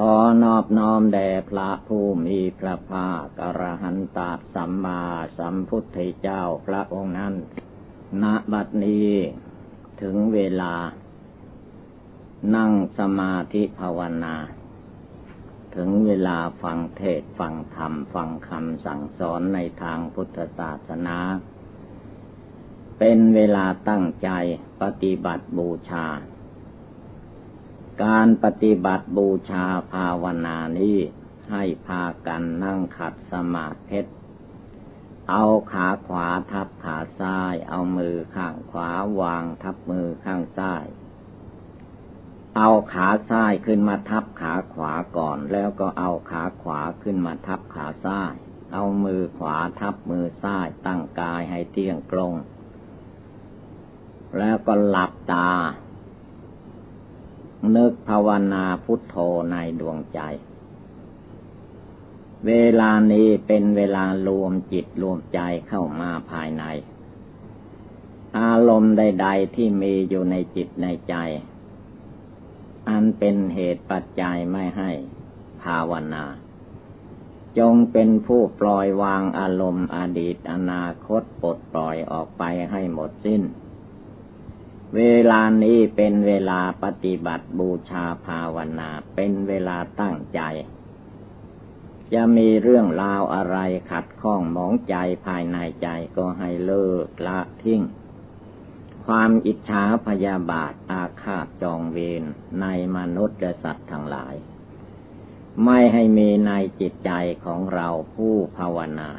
ขอนอบน้อมแด่พระผู้มีพระภาคกระหันตาสัมมาสัมพุทธเจ้าพระองค์นั้น ณ บัดนี้ถึงเวลา นั่งสมาธิภาวนา ถึงเวลาฟังเทศฟังธรรม ฟังคำสั่งสอนในทางพุทธศาสนา เป็นเวลาตั้งใจปฏิบัติบูชา การปฏิบัติบูชาภาวนานี้ให้พากันนั่งขัดสมาธิเอาขาขวาทับขาซ้าย เอามือข้างขวาวางทับมือข้างซ้าย เอาขาซ้ายขึ้นมาทับขาขวาก่อน แล้วก็เอาขาขวาขึ้นมาทับขาซ้าย เอามือขวาทับมือซ้ายตั้งกายให้เที่ยงตรง แล้วก็หลับตา นึกภาวนาพุทโธในดวงใจ เวลานี้เป็นเวลารวมจิตรวมใจเข้ามาภายใน อารมณ์ใด ๆ ที่มีอยู่ในจิตในใจ อันเป็นเหตุปัจจัยไม่ให้ภาวนา จงเป็นผู้ปล่อยวางอารมณ์อดีตอนาคตปลดปล่อยออกไปให้หมดสิ้น เวลานี้เป็นเวลาปฏิบัติบูชาภาวนา เป็นเวลาตั้งใจ จะมีเรื่องราวอะไรขัดข้องหมองใจภายในใจก็ให้เลิกละทิ้ง ความอิจฉาพยาบาทอาฆาตจองเวรในมนุษย์และสัตว์ทั้งหลาย ไม่ให้มีในจิตใจของเราผู้ภาวนา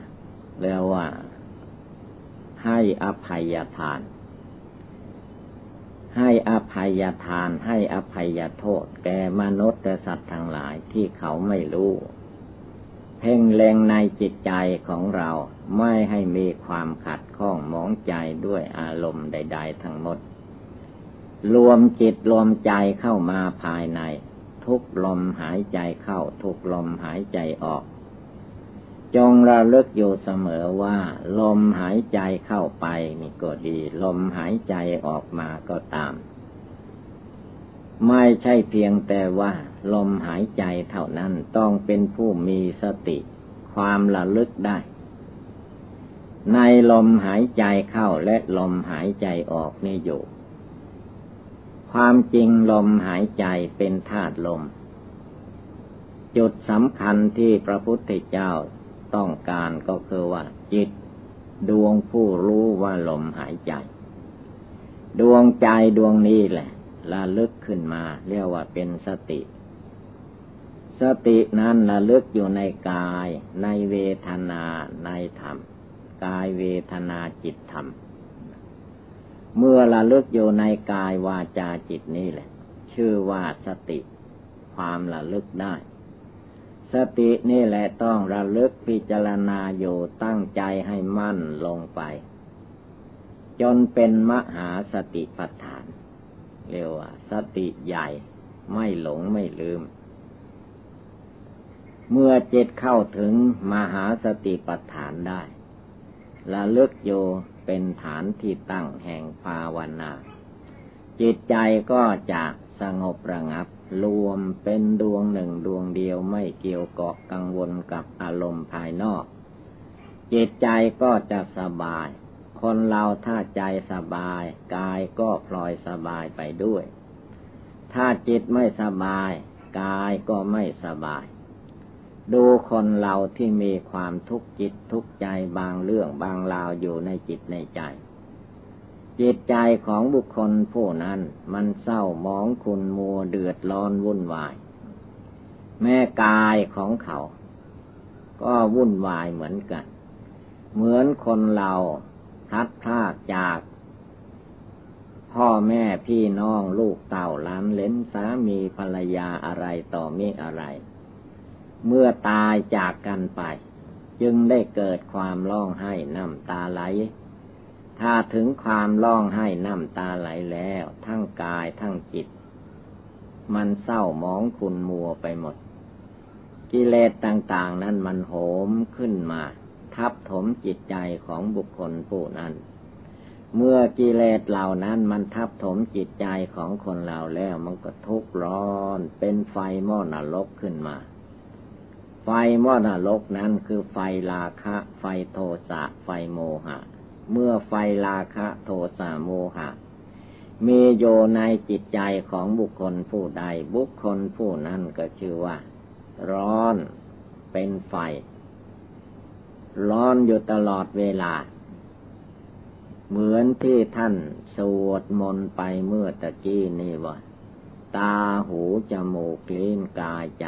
เรียกว่าให้อภัยทาน ให้อภัยทานให้อภัยโทษ แก่มนุษย์และสัตว์ทั้งหลายที่เขาไม่รู้ เพ่งเล็งในจิตใจของเราไม่ให้มีความขัดข้องมองใจด้วยอารมณ์ใด ๆ ทั้งหมด รวมจิตรวมใจเข้ามาภายใน ทุกลมหายใจเข้า ทุกลมหายใจออก จงระลึกอยู่เสมอว่า ลมหายใจเข้าไปนี่ก็ดี ลมหายใจออกมาก็ตาม ไม่ใช่เพียงแต่ว่า ลมหายใจเท่านั้นต้องเป็นผู้มีสติ ความระลึกได้ ในลมหายใจเข้าและลมหายใจออกนี่อยู่ ความจริงลมหายใจเป็นธาตุลม จุดสำคัญที่พระพุทธเจ้า ต้องการก็คือว่า จิต ดวงผู้รู้ว่าลมหายใจ ดวงใจดวงนี้แหละระลึกขึ้นมา เรียกว่าเป็นสติ สตินั้นระลึกอยู่ในกาย ในเวทนาในธรรม กายเวทนาจิตธรรม เมื่อระลึกอยู่ในกายวาจาจิตนี่แหละ ชื่อว่าสติ ความระลึกได้ สตินี่แหละต้องระลึกพิจารณาอยู่ตั้งใจให้มั่นลงไป จนเป็นมหาสติปัฏฐาน เรียกว่า สติใหญ่ไม่หลงไม่ลืม เมื่อจิตเข้าถึงมหาสติปัฏฐานได้ระลึกอยู่เป็นฐานที่ตั้งแห่งภาวนา จิตใจก็จะสงบระงับ รวมเป็นดวงหนึ่งดวงเดียวไม่เกี่ยวเกาะกังวลกับอารมณ์ภายนอก จิตใจก็จะสบาย คนเราถ้าใจสบาย กายก็พลอยสบายไปด้วย ถ้าจิตไม่สบาย กายก็ไม่สบาย ดูคนเราที่มีความทุกข์จิตทุกข์ใจบางเรื่องบางราวอยู่ในจิตในใจ จิตใจของบุคคลผู้นั้นมันเศร้ามองคุณมัวเดือดร้อนวุ่นวาย แม่กายของเขา ก็วุ่นวายเหมือนกัน เหมือนคนเราทัดพลากจาก พ่อแม่พี่น้องลูกเต่าล้านเลนสามีภรรยาอะไรต่อมีอะไร เมื่อตายจากกันไป จึงได้เกิดความร้องไห้น้ำตาไหล ถ้าถึงความร้องไห้น้ำตาไหลแล้ว ทั้งกายทั้งจิต มันเศร้าหมองคุณมัวไปหมด กิเลสต่างๆนั้นมันโหมขึ้นมา ทับถมจิตใจของบุคคลผู้นั้น เมื่อกิเลสเหล่านั้นมันทับถมจิตใจของคนเราแล้วมันก็ทุกข์ร้อน เป็นไฟหม้อนรกขึ้นมา ไฟมรกนั้นคือไฟราคะ ไฟโทสะไฟโมหะ เมื่อไฟราคะโทสะโมหะ มีโยในจิตใจของบุคคลผู้ใด บุคคลผู้นั้นก็ชื่อว่า ร้อนเป็นไฟ ร้อนอยู่ตลอดเวลา เหมือนที่ท่านสวดมนต์ไปเมื่อตะกี้นี่ว่า ตาหูจมูกลิ้นกายใจ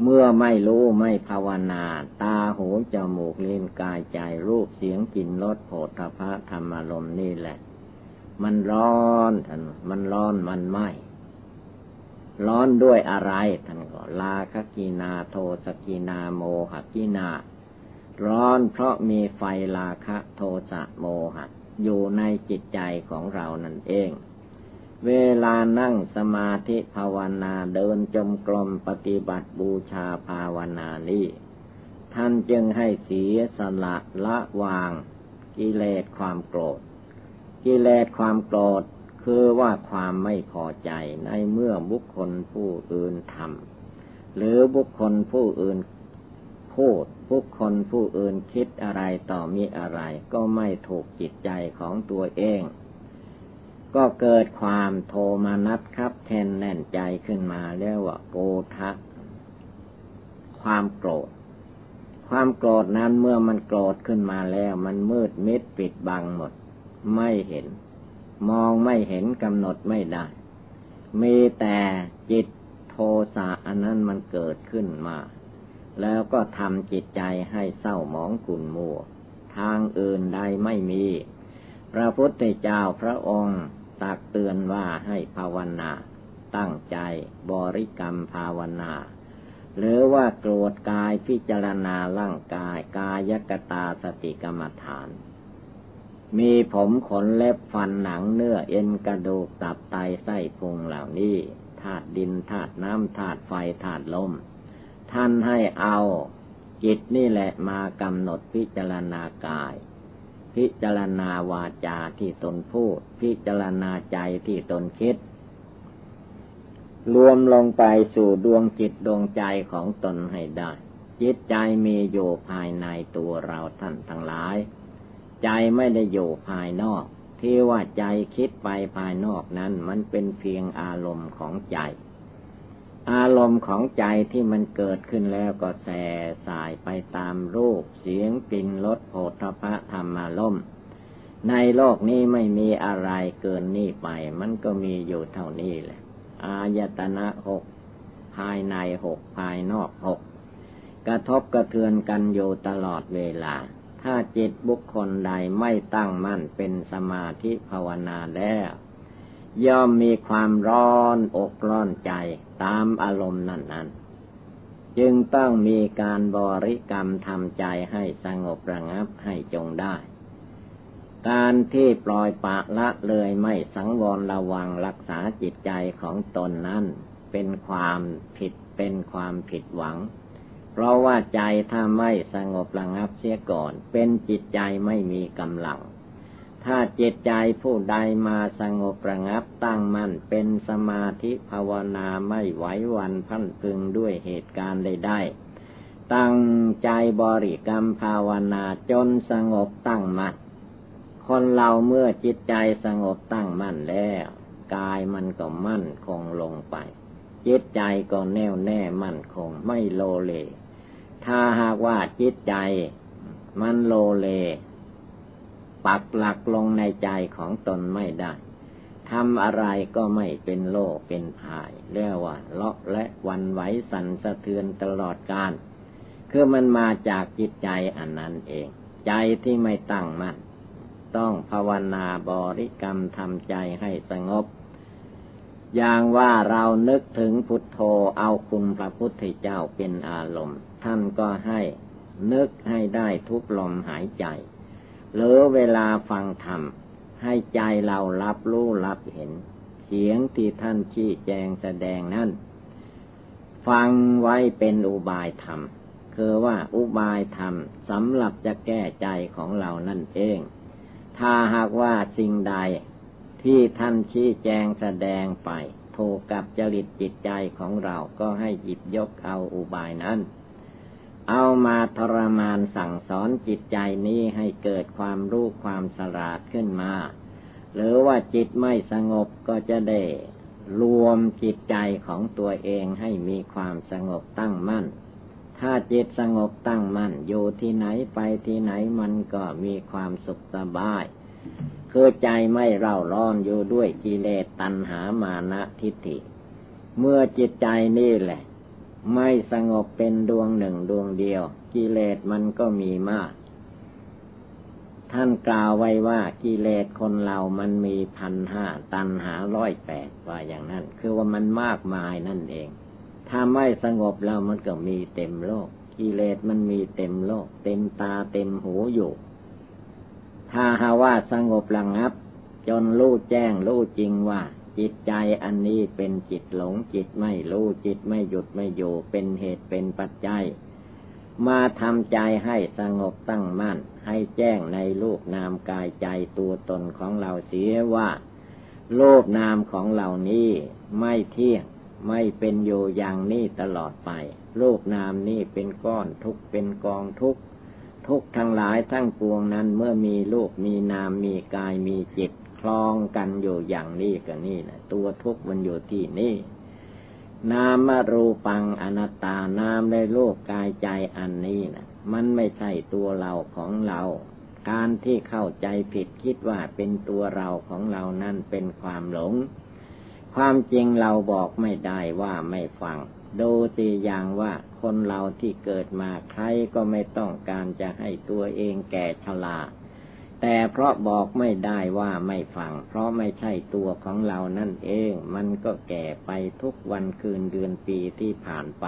เมื่อไม่รู้ไม่ภาวนา ตาหูจมูกลิ้นกายใจรูปเสียงกลิ่นรสโผฏฐะธรรมารมนี่แหละ มันร้อนท่านมันร้อนมันไหมร้อนด้วยอะไรท่านก็ลาคกีนาโทสกีนาโมหกินา ร้อนเพราะมีไฟลาคะโทสะโมหะอยู่ในจิตใจของเรานั่นเอง เวลานั่งสมาธิภาวนาเดินจมกลมปฏิบัติบูชาภาวนานี้ ท่านจึงให้เสียสละละวาง กิเลสความโกรธ กิเลสความโกรธคือว่าความไม่พอใจในเมื่อบุคคลผู้อื่นทำหรือบุคคลผู้อื่นพูดบุคคลผู้อื่นคิดอะไรต่อมีอะไร ก็ไม่ถูกจิตใจของตัวเอง ก็เกิดความโทมานัดครับแทนแน่นใจขึ้นมาเรียกว่าโกทะความโกรธ ความโกรธนั้นเมื่อมันโกรธขึ้นมาแล้วมันมืดมิดปิดบังหมด ไม่เห็น มองไม่เห็นกำหนดไม่ได้ มีแต่จิตโทสะอันนั้นมันเกิดขึ้นมา แล้วก็ทำจิตใจให้เศร้าหมองขุ่นมัว ทางอื่นใดไม่มี พระพุทธเจ้าพระองค์ ตักเตือนว่าให้ภาวนา ตั้งใจบริกรรมภาวนา หรือว่าโกรธกายพิจารณาร่างกายกายกตาสติกรรมฐาน มีผมขนเล็บฟันหนังเนื้อเอ็นกระดูกตับไตไส้พุงเหล่านี้ธาตุดินธาตุน้ำธาตุไฟธาตุลม ท่านให้เอาจิตนี่แหละมากำหนดพิจารณากาย พิจารณาวาจาที่ตนพูด พิจารณาใจที่ตนคิด รวมลงไปสู่ดวงจิตดวงใจของตนให้ได้ จิตใจมีอยู่ภายในตัวเราท่านทั้งหลาย ใจไม่ได้อยู่ภายนอก ที่ว่าใจคิดไปภายนอกนั้นมันเป็นเพียงอารมณ์ของใจ อารมณ์ของใจที่มันเกิดขึ้นแล้วก็แส่สายไปตามรูป เสียงกลิ่นรสโผฏฐะธรรมารมในโลกนี้ไม่มีอะไรเกินนี่ไป มันก็มีอยู่เท่านี้แหละ อายตนะหกภายในหกภายนอกหกกระทบกระเทือนกันอยู่ตลอดเวลา ถ้าจิตบุคคลใดไม่ตั้งมั่นเป็นสมาธิภาวนาแล้ว ย่อมมีความร้อนอกร้อนใจตามอารมณ์นั้นนั้นจึงต้องมีการบริกรรมทำใจให้สงบระงับให้จงได้ การที่ปล่อยปะละเลยไม่สังวรระวังรักษาจิตใจของตนนั้น เป็นความผิดเป็นความผิดหวัง เพราะว่าใจถ้าไม่สงบระงับเสียก่อน เป็นจิตใจไม่มีกำลัง ถ้าจิตใจผู้ใดมาสงบประงับตั้งมั่นเป็นสมาธิภาวนาไม่ไหววันพันพึงด้วยเหตุการณ์ใดๆตั้งใจบริกรรมภาวนาจนสงบตั้งมั่นคนเราเมื่อจิตใจสงบตั้งมั่นแล้ว กายมันก็มั่นคงลงไป จิตใจก็แน่วแน่มั่นคงไม่โลเล ถ้าหากว่าจิตใจมันโลเล ปักหลักลงในใจของตนไม่ได้ทำอะไรก็ไม่เป็นโลเป็นภายเรียกว่าเลาะและวันไหวสั่นสะเทือนตลอดการคือมันมาจากจิตใจอันนั้นเอง ใจที่ไม่ตั้งมัน่นต้องภาวนาบริกรรมทำใจให้สงบ อย่างว่าเรานึกถึงพุทโธเอาคุณพระพุทธเจ้าเป็นอารมณ์ ท่านก็ให้นึกให้ได้ทุกลมหายใจ หรือเวลาฟังธรรม ให้ใจเรารับรู้รับเห็น เสียงที่ท่านชี้แจงแสดงนั้นฟังไว้เป็นอุบายธรรม คือว่าอุบายธรรมสำหรับจะแก้ใจของเรานั่นเอง ถ้าหากว่าสิ่งใดที่ท่านชี้แจงแสดงไปถูกกับจริตจิตใจของเราก็ให้หยิบยกเอาอุบายนั้น เอามาทรมานสั่งสอนจิตใจนี้ให้เกิดความรู้ความสลาดขึ้นมา หรือว่าจิตไม่สงบก็จะได้รวมจิตใจของตัวเองให้มีความสงบตั้งมั่น ถ้าจิตสงบตั้งมั่น อยู่ที่ไหนไปที่ไหนมันก็มีความสุขสบาย คือใจไม่เร่าร้อนอยู่ด้วยกิเลสตัณหามานะทิฏฐิ เมื่อจิตใจนี่แหละ ไม่สงบเป็นดวงหนึ่งดวงเดียว กิเลสมันก็มีมาก ท่านกล่าวไว้ว่ากิเลสคนเรามันมีพันห้าตันหาร้อยแปดว่าอย่างนั้น คือว่ามันมากมายนั่นเอง ถ้าไม่สงบแล้วมันก็มีเต็มโลก กิเลสมันมีเต็มโลก เต็มตาเต็มหูอยู่ ถ้าหาว่าสงบระงับ จนรู้แจ้งรู้จริงว่า จิตใจอันนี้เป็นจิตหลงจิตไม่รู้จิตไม่หยุดไม่อยู่เป็นเหตุเป็นปัจจัย มาทำใจให้สงบตั้งมั่น ให้แจ้งในรูปนามกายใจตัวตนของเราเสียว่ารูปนามของเหล่านี้ไม่เที่ยงไม่เป็นอยู่อย่างนี้ตลอดไปรูปนามนี้เป็นก้อนทุกเป็นกองทุกทุกทั้งหลายทั้งปวงนั้นเมื่อมีลูกมีนามมีกายมีจิต คลองกันอยู่อย่างนี้กับนี่นะตัวทุกมันอยู่ที่นี่นามรูปังอนัตตานามในโลกกายใจอันนี้นะมันไม่ใช่ตัวเราของเรา การที่เข้าใจผิดคิดว่าเป็นตัวเราของเรานั่นเป็นความหลง ความจริงเราบอกไม่ได้ว่าไม่ฟัง ดูตีอย่างว่าคนเราที่เกิดมาใครก็ไม่ต้องการจะให้ตัวเองแก่ชรา แต่เพราะบอกไม่ได้ว่าไม่ฟัง เพราะไม่ใช่ตัวของเรานั่นเอง มันก็แก่ไปทุกวันคืนเดือนปีที่ผ่านไป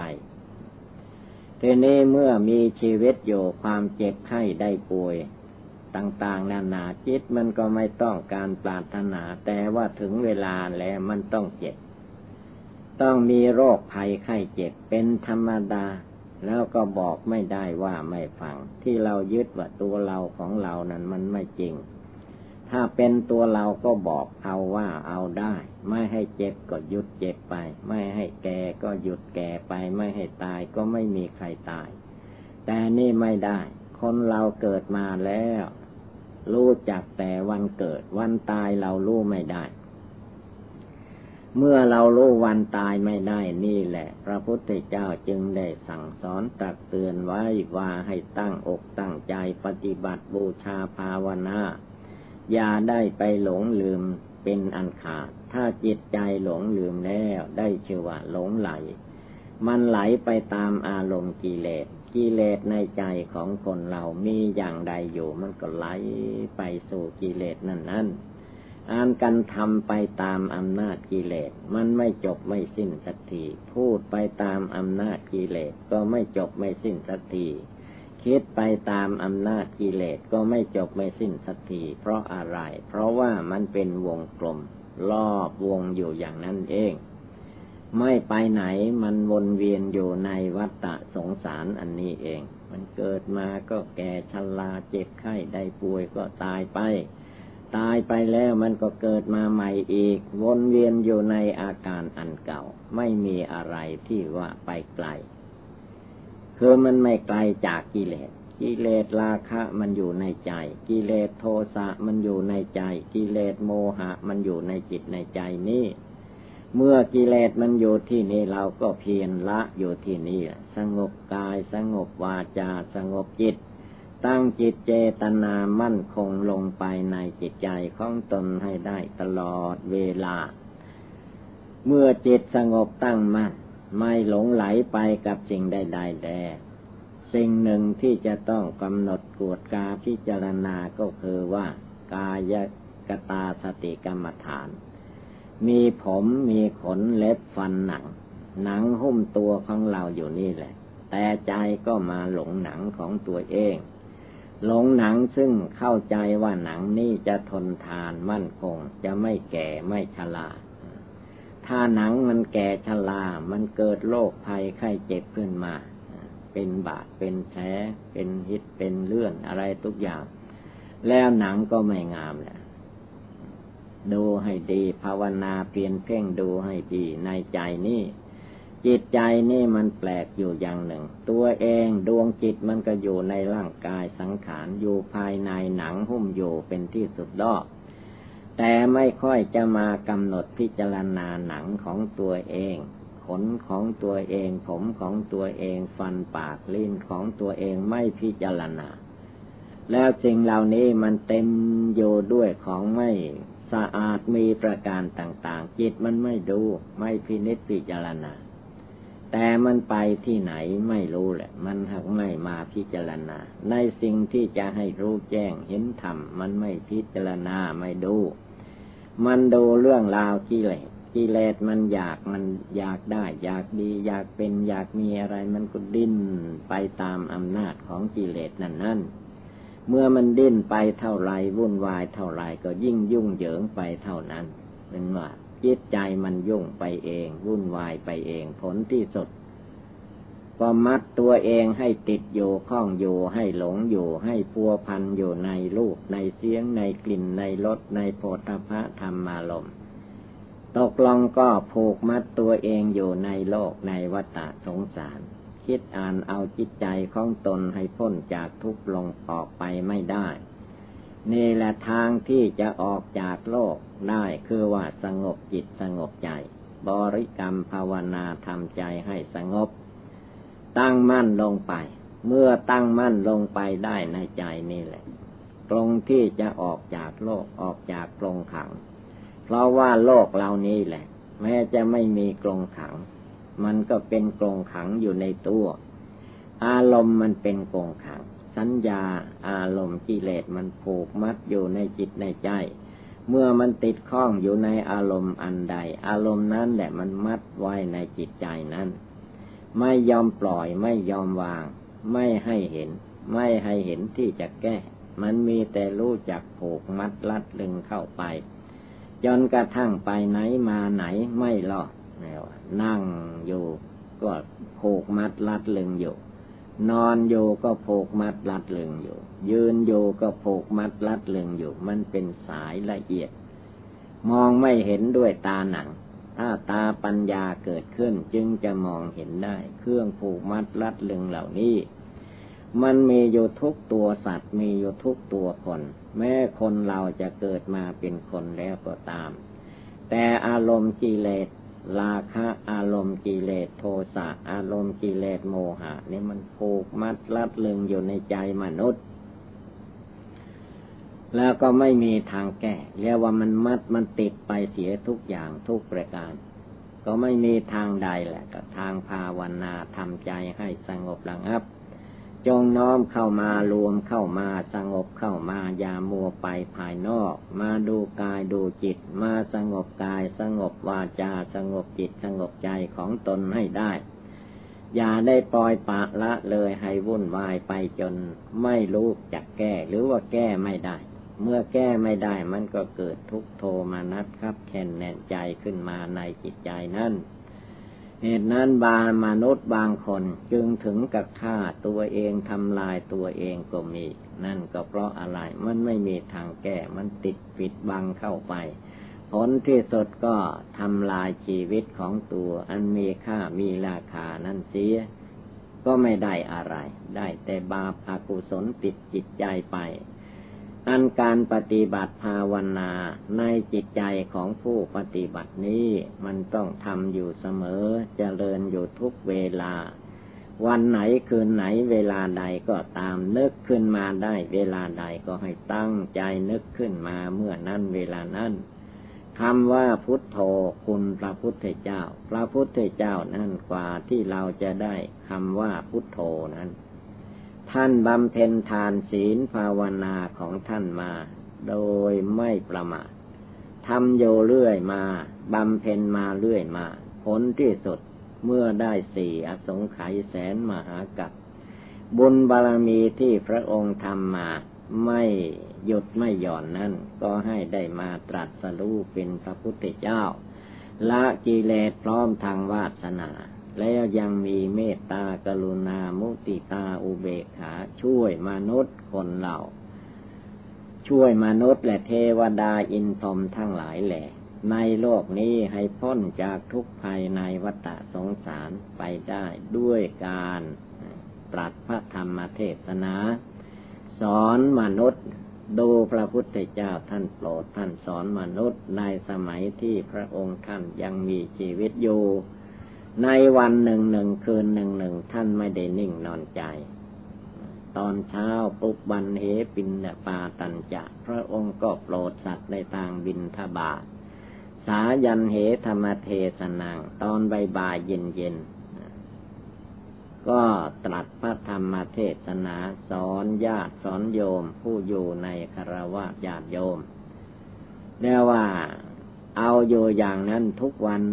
ทีนี้เมื่อมีชีวิตอยู่ความเจ็บไข้ได้ป่วย ต่างๆ นานาจิตมันก็ไม่ต้องการปรารถนา แต่ว่าถึงเวลาแล้วมันต้องเจ็บ ต้องมีโรคภัยไข้เจ็บเป็นธรรมดา แล้วก็บอกไม่ได้ว่าไม่ฟัง ที่เรายึดว่าตัวเราของเรานั้นมันไม่จริง ถ้าเป็นตัวเราก็บอกเอาว่าเอาได้ ไม่ให้เจ็บก็หยุดเจ็บไป ไม่ให้แก่ก็หยุดแก่ไป ไม่ให้ตายก็ไม่มีใครตาย แต่นี่ไม่ได้ คนเราเกิดมาแล้ว รู้จักแต่วันเกิด วันตายเรารู้ไม่ได้ เมื่อเรารู้วันตายไม่ได้นี่แหละ พระพุทธเจ้าจึงได้สั่งสอนตักเตือนไว้ว่าให้ตั้งอกตั้งใจปฏิบัติบูชาภาวนา อย่าได้ไปหลงลืมเป็นอันขาด ถ้าจิตใจหลงลืมแล้วได้ชื่อว่าหลงไหล มันไหลไปตามอารมณ์กิเลส กิเลสในใจของคนเรามีอย่างใดอยู่มันก็ไหลไปสู่กิเลสนั่นนั่น อ่านกันทำไปตามอำนาจกิเลส มันไม่จบไม่สิ้นสักทีพูดไปตามอำนาจกิเลสก็ไม่จบไม่สิ้นสักทีคิดไปตามอำนาจกิเลสก็ไม่จบไม่สิ้นสักทีเพราะอะไร เพราะว่ามันเป็นวงกลมรอบวงอยู่อย่างนั้นเอง ไม่ไปไหนมันวนเวียนอยู่ในวัฏฏะสงสารอันนี้เอง มันเกิดมาก็แก่ชราเจ็บไข้ได้ป่วยก็ตายไป ตายไปแล้วมันก็เกิดมาใหม่อีก วนเวียนอยู่ในอาการอันเก่า ไม่มีอะไรที่ว่าไปไกล คือมันไม่ไกลจากกิเลส กิเลสราคะมันอยู่ในใจ กิเลสโทสะมันอยู่ในใจ กิเลสโมหะมันอยู่ในจิตในใจนี้เมื่อกิเลสมันอยู่ที่นี่เราก็เพียรละอยู่ที่นี่สงบกายสงบวาจาสงบจิต ตั้งจิตเจตนามั่นคงลงไปในจิตใจของตนให้ได้ตลอดเวลา เมื่อจิตสงบตั้งมั่นไม่หลงไหลไปกับสิ่งใดๆแดสิ่งหนึ่งที่จะต้องกำหนดกวดกาพิจารณาก็คือว่า กายกตาสติกรรมฐาน มีผมมีขนเล็บฟันหนัง หนังหุ้มตัวของเราอยู่นี่แหละ แต่ใจก็มาหลงหนังของตัวเอง หลงหนังซึ่งเข้าใจว่าหนังนี้จะทนทานมั่นคง จะไม่แก่ไม่ชราถ้าหนังมันแก่ชรามันเกิดโรคภัยไข้เจ็บขึ้นมา เป็นบาดเป็นแผลเป็นหิดเป็นเลื่อนอะไรทุกอย่าง แล้วหนังก็ไม่งามแหละดูให้ดีภาวนาเปลี่ยนเพ่งดูให้ดีในใจนี่ จิตใจนี่มันแปลกอยู่อย่างหนึ่ง ตัวเองดวงจิตมันก็อยู่ในร่างกายสังขารอยู่ภายในหนังหุ้มอยู่เป็นที่สุดดอกแต่ไม่ค่อยจะมากำหนดพิจารณาหนังของตัวเอง ขนของตัวเอง ผมของตัวเอง ฟันปากลิ้นของตัวเองไม่พิจารณา แล้วสิ่งเหล่านี้มันเต็มอยู่ด้วยของไม่สะอาดมีประการต่างๆ จิตมันไม่ดูไม่พินิจพิจารณา แต่มันไปที่ไหนไม่รู้แหละ มันหักไม่มาพิจารณา ในสิ่งที่จะให้รู้แจ้งเห็นธรรมมันไม่พิจารณาไม่ดู มันดูเรื่องราวกิเลสกิเลสมันอยากมันอยากได้ อยากดี อยากเป็นอยากมีอะไรมันก็ดิ้นไปตามอำนาจของกิเลสนั่นนั่นเมื่อมันดิ้นไปเท่าไรวุ่นวายเท่าไรก็ยิ่งยุ่งเหยิงไปเท่านั้นเป็นว่า จิตใจมันยุ่งไปเอง วุ่นวายไปเองผลที่สุด ก็มัดตัวเองให้ติดอยู่ข้องอยู่ให้หลงอยู่ให้พัวพันอยู่ในรูปในเสียงในกลิ่นในรสในโพธพะธรรมารมตกลงก็ผูกมัดตัวเองอยู่ในโลกในวัฏสงสาร คิดอ่านเอาจิตใจของตนให้พ้นจากทุกข์ลงออกไปไม่ได้ นี่แหละทางที่จะออกจากโลกได้คือว่าสงบจิตสงบใจ บริกรรมภาวนาทำใจให้สงบ ตั้งมั่นลงไป เมื่อตั้งมั่นลงไปได้ในใจนี่แหละ ตรงที่จะออกจากโลกออกจากกรงขัง เพราะว่าโลกเหล่านี้แหละ แม้จะไม่มีกรงขัง มันก็เป็นกรงขังอยู่ในตัว อารมณ์มันเป็นกรงขัง สัญญาอารมณ์กิเลสมันผูกมัดอยู่ในจิตในใจ เมื่อมันติดข้องอยู่ในอารมณ์อันใด อารมณ์นั้นแหละมันมัดไว้ในจิตใจนั้น ไม่ยอมปล่อยไม่ยอมวาง ไม่ให้เห็น ไม่ให้เห็นที่จะแก้ มันมีแต่รู้จักผูกมัดลัดลึงเข้าไปจนกระทั่งไปไหนมาไหนไม่รอดนั่งอยู่ก็ผูกมัดลัดลึงอยู่ นอนอยู่ก็ผูกมัดลัดเลึงอยู่ ยืนอยู่ก็ผูกมัดลัดเลึงอยู่ มันเป็นสายละเอียด มองไม่เห็นด้วยตาหนัง ถ้าตาปัญญาเกิดขึ้นจึงจะมองเห็นได้ เครื่องผูกมัดรัดเลึงเหล่านี้ มันมีอยู่ทุกตัวสัตว์มีอยู่ทุกตัวคน แม้คนเราจะเกิดมาเป็นคนแล้วก็ตาม แต่อารมณ์กิเลส ราคะอารมณ์กิเลสโทสะอารมณ์กิเลสโมหะนี่มันผูกมัดรัดลึงอยู่ในใจมนุษย์ แล้วก็ไม่มีทางแก้เรียกว่ามันมัดมันติดไปเสียทุกอย่างทุกประการ ก็ไม่มีทางใดแหละก็ทางภาวนาทำใจให้สงบระงับ จงน้อมเข้ามารวมเข้ามาสงบเข้ามาอย่ามัวไปภายนอก มาดูกายดูจิต มาสงบกายสงบวาจาสงบจิตสงบใจของตนให้ได้ อย่าได้ปล่อยปะละเลยให้วุ่นวายไปจนไม่รู้จักแก้หรือว่าแก้ไม่ได้ เมื่อแก้ไม่ได้มันก็เกิดทุกโทมานัดครับแค้นแน่นใจขึ้นมาในจิตใจนั่น เหตุนั้นบางมนุษย์บางคนจึงถึงกับฆ่าตัวเองทำลายตัวเองก็มี นั่นก็เพราะอะไรมันไม่มีทางแก้มันติดปิดบังเข้าไป ผลที่สุดก็ทำลายชีวิตของตัวอันมีค่ามีราคานั่นเสียก็ไม่ได้อะไร ได้แต่บาปอากุศลติดจิตใจไป อันการปฏิบัติภาวนาในจิตใจของผู้ปฏิบัตินี้มันต้องทำอยู่เสมอจเจริญอยู่ทุกเวลา วันไหนคืนไหนเวลาใดก็ตามนึกขึ้นมาได้ เวลาใดก็ให้ตั้งใจนึกขึ้นมาเมื่อนั้นเวลานั้นคำว่าพุทโธคุณพระพุทธเจ้า พระพุทธเจ้านั่นกว่าที่เราจะได้คำว่าพุทโธนั้น ท่านบำเพ็ญทานศีลภาวนาของท่านมา โดยไม่ประมาททำโยเรื่อยมาบำเพ็ญมาเรื่อยมา ผลที่สุดเมื่อได้สี่อสงไขยแสนมหากัปบุญบารมีที่พระองค์ทำมาไม่หยุดไม่หย่อนนั้น ก็ให้ได้มาตรัสรู้เป็นพระพุทธเจ้า ละกิเลสพร้อมทางวาสนา แล้วยังมีเมตตากรุณา มุติตาอุเบกขา ช่วยมนุษย์คนเราช่วยมนุษย์และเทวดาอินพรมทั้งหลายแหละ ในโลกนี้ให้พ้นจากทุกภัยในวัฏสงสารไปได้ด้วยการตรัสพระธรรมเทศนา สอนมนุษย์ดูพระพุทธเจ้าท่านโปรดท่านสอนมนุษย์ในสมัยที่พระองค์ท่านยังมีชีวิตอยู่ ในวันหนึ่งหนึ่งคืนหนึ่งหนึ่งท่านไม่ได้นิ่งนอนใจ ตอนเช้าปุบบันเหปินปาตันจะ พระองค์ก็โปรดสัตว์ในทางบินทบาทสายันเหธรรมเทศนัง ตอนใบใบเย็นเย็นก็ตรัสพระธรรมเทศนาสอนญาติสอนโยมผู้อยู่ในคารวะญาติโยมเรียกว่าเอาอยู่อย่างนั้นทุกวัน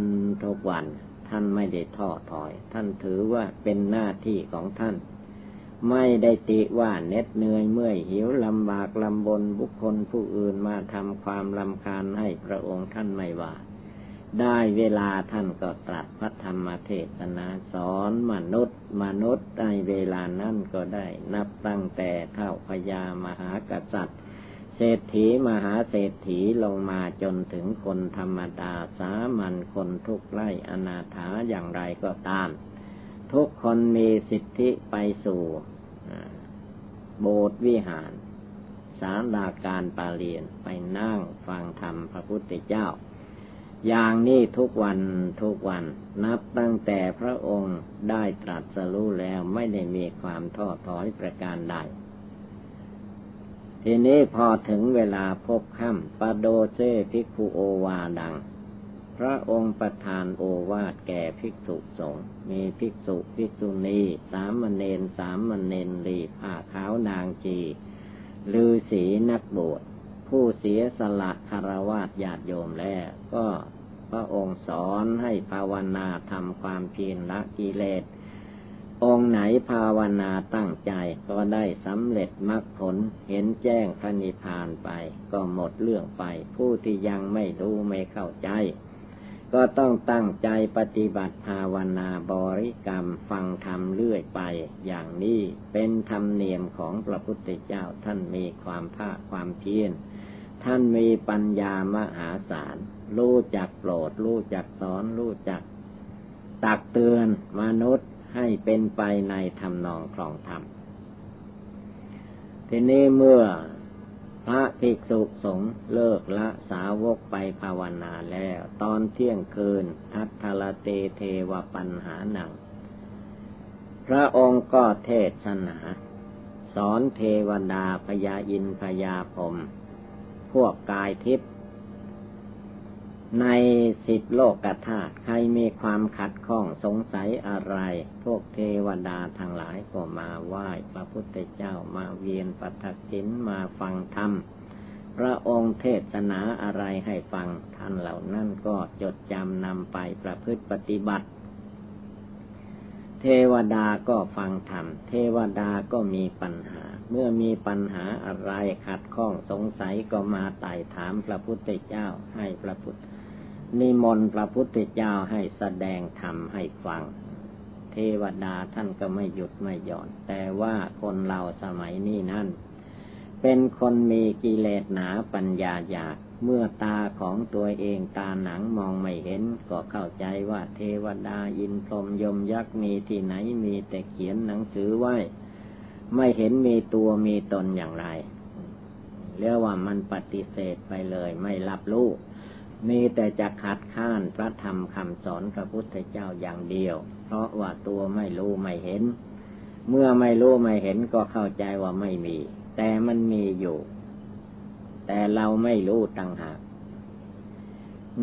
ทุกวัน ท่านไม่ได้ท้อถอย ท่านถือว่าเป็นหน้าที่ของท่าน ไม่ได้ติว่าเน็ดเหนื่อยเมื่อยหิวลำบากลำบนบุคคลผู้อื่นมาทำความลำคาญให้พระองค์ท่านไม่ว่าได้เวลาท่านก็ตรัสพระธรรมเทศนาสอนมนุษย์ มนุษย์ในเวลานั้นก็ได้ นับตั้งแต่เท่าพญามหากษัตริย์ รษฐีมหาเศรษฐีลงมาจนถึงคนธรรมดาสามัญคนทุกไร่อนาถาอย่างไรก็ตาม ทุกคนมีสิทธิไปสู่โบสถ์วิหาร สาราการปาเรียนไปนั่งฟังธรรมพระพุทธเจ้า อย่างนี้ทุกวันทุกวันนับตั้งแต่พระองค์ได้ตรัสรู้แล้วไม่ได้มีความท้อถอยประการใด ทีนี้พอถึงเวลาพบค่ำปโดเซภิกขุโอวาดัง พระองค์ประทานโอวาทแก่ภิกษุสงฆ์มีภิกษุภิกษุณีสามเณรสามเณรลีผ้าขาวนางจีลือศีนักบวชผู้เสียสละคารวะญาติโยมแล้วก็พระองค์สอนให้ภาวนาทำความเพียรละกิเลส องค์ไหนภาวนาตั้งใจก็ได้สำเร็จมรรคผลเห็นแจ้งพระนิพพานไป ก็หมดเรื่องไป ผู้ที่ยังไม่รู้ไม่เข้าใจ ก็ต้องตั้งใจปฏิบัติภาวนาบริกรรมฟังธรรมเรื่อยไป อย่างนี้เป็นธรรมเนียมของพระพุทธเจ้าท่านมีความภาคความเพียรท่านมีปัญญามหาศาลรู้จักโปรดรู้จักสอนรู้จักตักเตือนมนุษย์ ให้เป็นไปในธรรมนองครองธรรม ทีนี้เมื่อพระภิกษุสงฆ์เลิกละสาวกไปภาวนาแล้ว ตอนเที่ยงคืนอัทลเตเทวปัญหาหนัง พระองค์ก็เทศนา สอนเทวดาพยาอินพยาพมพวกกายทิพย์ ในสิบโลกธาตุใครมีความขัดข้องสงสัยอะไร พวกเทวดาทั้งหลายก็มาไหว้พระพุทธเจ้ามาเวียนปทักษิณมาฟังธรรม พระองค์เทศนาอะไรให้ฟังท่านเหล่านั้นก็จดจำนำไปประพฤติปฏิบัติ เทวดาก็ฟังธรรม เทวดาก็มีปัญหา เมื่อมีปัญหาอะไรขัดข้องสงสัยก็มาไต่ถามพระพุทธเจ้าให้พระพุทธ นิมนต์พระพุทธเจ้าให้แสดงธรรมให้ฟัง เทวดาท่านก็ไม่หยุดไม่หย่อน แต่ว่าคนเราสมัยนี้นั่น เป็นคนมีกิเลสหนาปัญญาหยาดเมื่อตาของตัวเองตาหนังมองไม่เห็น ก็เข้าใจว่าเทวดาอินพรหมยมยักษ์มีที่ไหนมีแต่เขียนหนังสือไว้ ไม่เห็นมีตัวมีตนอย่างไรเรียกว่ามันปฏิเสธไปเลยไม่รับรู้ มีแต่จะขัดข้านพระธรรมคำสอนพระพุทธเจ้าอย่างเดียว เพราะว่าตัวไม่รู้ไม่เห็น เมื่อไม่รู้ไม่เห็นก็เข้าใจว่าไม่มี แต่มันมีอยู่ แต่เราไม่รู้ต่างหาก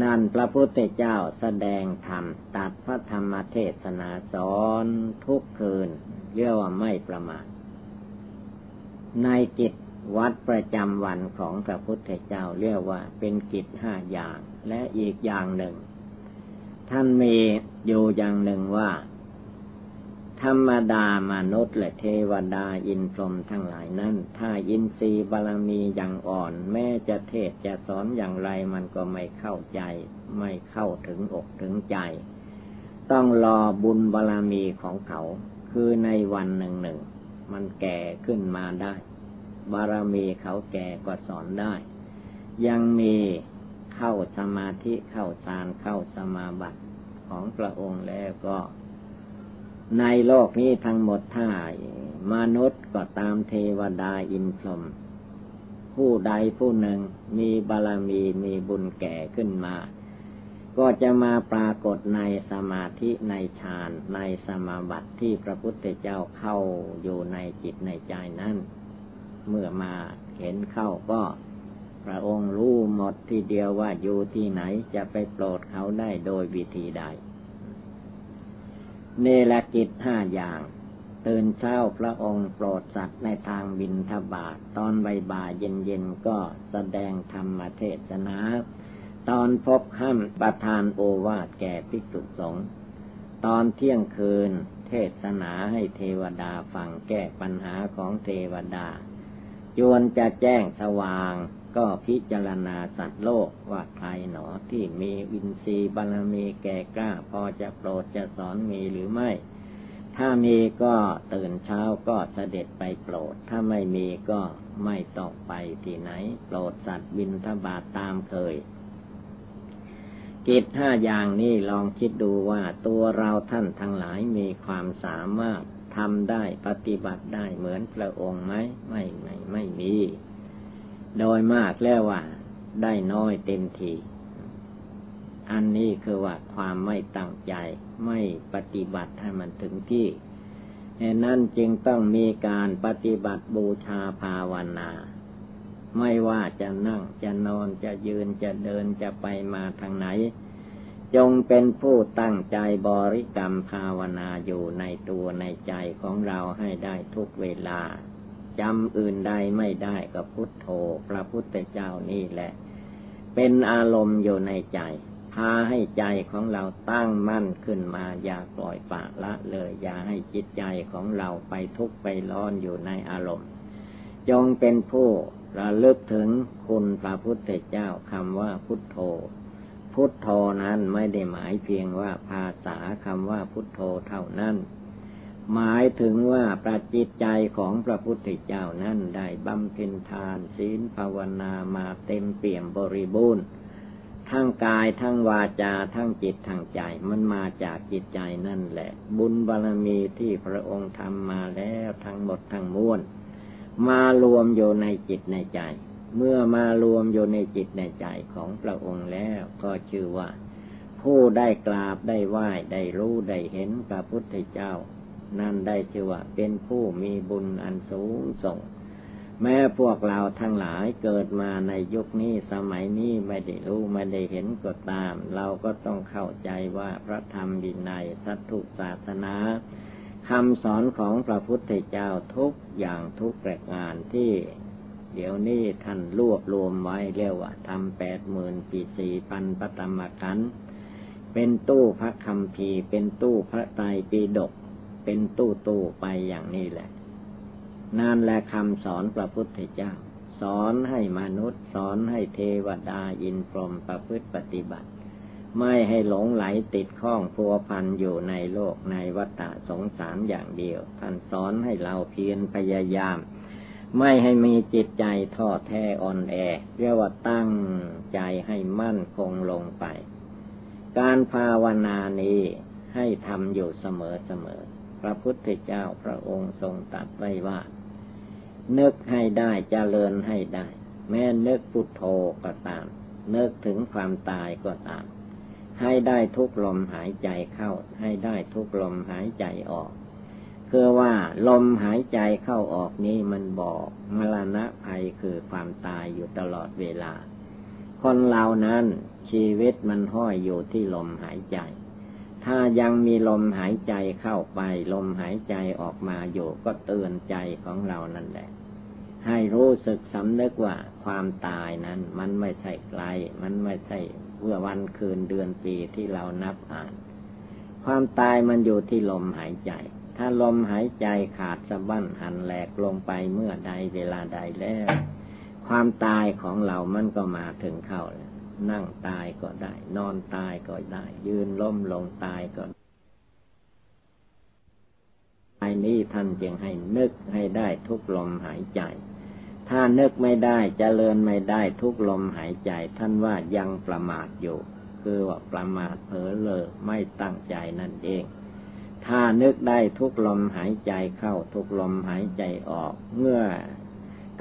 นั่นพระพุทธเจ้าแสดงธรรมตัดพระธรรมเทศนาสอนทุกคืนเรียกว่าไม่ประมาทในจิต วัดประจำวันของพระพุทธเจ้าเรียกว่าเป็นกิจห้าอย่าง และอีกอย่างหนึ่ง ท่านมีอยู่อย่างหนึ่งว่า ธรรมดามนุษย์และเทวดาอินพรหมทั้งหลายนั้น ถ้าอินทรีย์บารมีอย่างอ่อน แม้จะเทศจะสอนอย่างไรมันก็ไม่เข้าใจ ไม่เข้าถึงอกถึงใจ ต้องรอบุญบารมีของเขา คือในวันหนึ่งหนึ่งมันแก่ขึ้นมาได้ บารมีเขาแก่ก็สอนได้ ยังมีเข้าสมาธิเข้าฌานเข้าสมาบัติของพระองค์แล้วก็ ในโลกนี้ทั้งหมดท่ามนุษย์ก็ตามเทวดาอินพรหมผู้ใดผู้หนึ่งมีบารมีมีบุญแก่ขึ้นมา ก็จะมาปรากฏในสมาธิในฌานในสมาบัติที่พระพุทธเจ้าเข้าอยู่ในจิตในใจนั้น เมื่อมาเห็นเข้าก็ พระองค์รู้หมดทีเดียวว่าอยู่ที่ไหนจะไปโปรดเขาได้โดยวิธีใดเนลกิจห้าอย่าง ตื่นเช้าพระองค์โปรดสัตว์ในทางบินทบาทตอนใบบ่ายเย็นเย็นก็แสดงธรรมเทศนา ตอนพบค่ำประทานโอวาทแก่ภิกษุสงฆ์ตอนเที่ยงคืนเทศนาให้เทวดาฟังแก้ปัญหาของเทวดา จวนจะแจ้งสว่าง ก็พิจารณาสัตว์โลกว่าใครหนอที่มีวินทรีย์บารมีแก่กล้า พอจะโปรดจะสอนมีหรือไม่ ถ้ามีก็ตื่นเช้าก็เสด็จไปโปรด ถ้าไม่มีก็ไม่ต้องไปที่ไหน โปรดสัตว์บินทบาทตามเคยกิจห้าอย่างนี้ลองคิดดูว่าตัวเราท่านทั้งหลายมีความสามารถ ทำได้ปฏิบัติได้เหมือนพระองค์ไหมไม่ไม่ไม่มี โดยมากแล้วว่า ได้น้อยเต็มทีอันนี้คือว่าความไม่ตั้งใจ ไม่ปฏิบัติให้มันถึงที่เหตุนั้นจึงต้องมีการปฏิบัติบูชาภาวนา ไม่ว่าจะนั่งจะนอนจะยืนจะเดินจะไปมาทางไหน จงเป็นผู้ตั้งใจบริกรรมภาวนาอยู่ในตัวในใจของเราให้ได้ทุกเวลาจำอื่นใดไม่ได้ก็พุทโธ พระพุทธเจ้านี่แหละ เป็นอารมณ์อยู่ในใจ พาให้ใจของเราตั้งมั่นขึ้นมาอย่าปล่อยปากละเลย อย่าให้จิตใจของเราไปทุกข์ไปร้อนอยู่ในอารมณ์ จงเป็นผู้ระลึกถึงคุณพระพุทธเจ้าคำว่าพุทโธ พุทโธนั้นไม่ได้หมายเพียงว่าภาษาคำว่าพุทโธเท่านั้น หมายถึงว่าประจิตใจของพระพุทธเจ้านั้นได้บำเพ็ญทานศีลภาวนามาเต็มเปี่ยมบริบูรณ์ทั้งกายทั้งวาจาทั้งจิตทั้งใจมันมาจากจิตใจนั่นแหละ บุญบารมีที่พระองค์ทำมาแล้วทั้งหมดทั้งมวลมารวมอยู่ในจิตในใจ เมื่อมารวมอยู่ในจิตในใจของพระองค์แล้วก็ชื่อว่า ผู้ได้กราบได้ไหว้ได้รู้ได้เห็นพระพุทธเจ้า นั่นได้ชื่อว่า เป็นผู้มีบุญอันสูงส่ง แม้พวกเราทั้งหลายเกิดมาในยุคนี้สมัยนี้ไม่ได้รู้ไม่ได้เห็นก็ตาม เราก็ต้องเข้าใจว่าพระธรรมดินัยสัตถุศาสนาคำสอนของพระพุทธเจ้าทุกอย่างทุกประการที่ เดี๋ยวนี้ท่านรวบรวมไว้เรียกว่าทำแปดหมื่นปีสี่พันปตมกัน เป็นตู้พระคำพีเป็นตู้พระไตรปิฎกเป็นตู้ตู้ไปอย่างนี้แหละนั่นและคำสอนพระพุทธเจ้า สอนให้มนุษย์ สอนให้เทวดาอินพรหมประพฤติปฏิบัติ ไม่ให้หลงไหลติดข้องพัวพันอยู่ในโลกในวัฏสงสารอย่างเดียว ท่านสอนให้เราเพียรพยายาม ไม่ให้มีจิตใจท้อแท้อ่อนแอ เรียกว่าตั้งใจให้มั่นคงลงไป การภาวนานี้ให้ทำอยู่เสมอเสมอ พระพุทธเจ้าพระองค์ทรงตรัสไว้ว่า นึกให้ได้จเจริญให้ได้ แม้นึกพุทโธก็ตาม นึกถึงความตายก็ตาม ให้ได้ทุกลมหายใจเข้า ให้ได้ทุกลมหายใจออก คือว่าลมหายใจเข้าออกนี้มันบอกมรณะภัยคือความตายอยู่ตลอดเวลา คนเรานั้นชีวิตมันห้อยอยู่ที่ลมหายใจ ถ้ายังมีลมหายใจเข้าไป ลมหายใจออกมาอยู่ก็เตือนใจของเรานั่นแหละ ให้รู้สึกสำนึกว่าความตายนั้นมันไม่ใช่ไกล มันไม่ใช่เมื่อวันคืนเดือนปีที่เรานับอ่าน ความตายมันอยู่ที่ลมหายใจ ถ้าลมหายใจขาดสะบั้นหันแหลกลงไปเมื่อใดเวลาใดแล้ว ความตายของเรามันก็มาถึงเข้าแล้วนั่งตายก็ได้ นอนตายก็ได้ ยืนล้มลงตายก็ไอ้นี้ท่านจึงให้นึกให้ได้ทุกลมหายใจ ถ้านึกไม่ได้จเจริญไม่ได้ทุกลมหายใจ ท่านว่ายังประมาทอยู่ คือว่าประมาทเผลอเลอไม่ตั้งใจนั่นเอง ถ้านึกได้ทุกลมหายใจเข้าทุกลมหายใจออก เมื่อ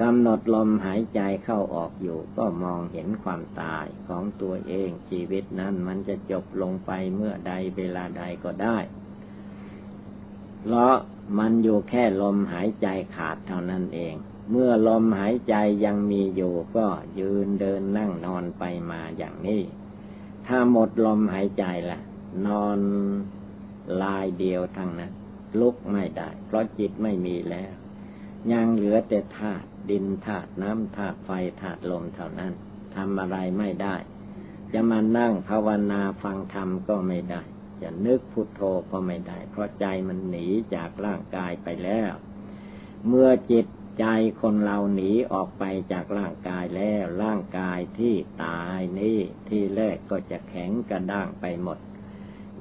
กำหนดลมหายใจเข้าออกอยู่ ก็มองเห็นความตายของตัวเองชีวิตนั้นมันจะจบลงไปเมื่อใดเวลาใดก็ได้ เพราะมันอยู่แค่ลมหายใจขาดเท่านั้นเอง เมื่อลมหายใจยังมีอยู่ก็ยืนเดินนั่งนอนไปมาอย่างนี้ ถ้าหมดลมหายใจละนอน ลายเดียวทั้งนั้น ลุกไม่ได้ เพราะจิตไม่มีแล้ว ยังเหลือแต่ธาตุดินธาตุน้ำธาตุไฟธาตุลมเท่านั้นทำอะไรไม่ได้ จะมานั่งภาวนาฟังธรรมก็ไม่ได้ จะนึกพุทโธก็ไม่ได้ เพราะใจมันหนีจากร่างกายไปแล้ว เมื่อจิตใจคนเราหนีออกไปจากร่างกายแล้วร่างกายที่ตายนี้ที่แรกก็จะแข็งกระด้างไปหมด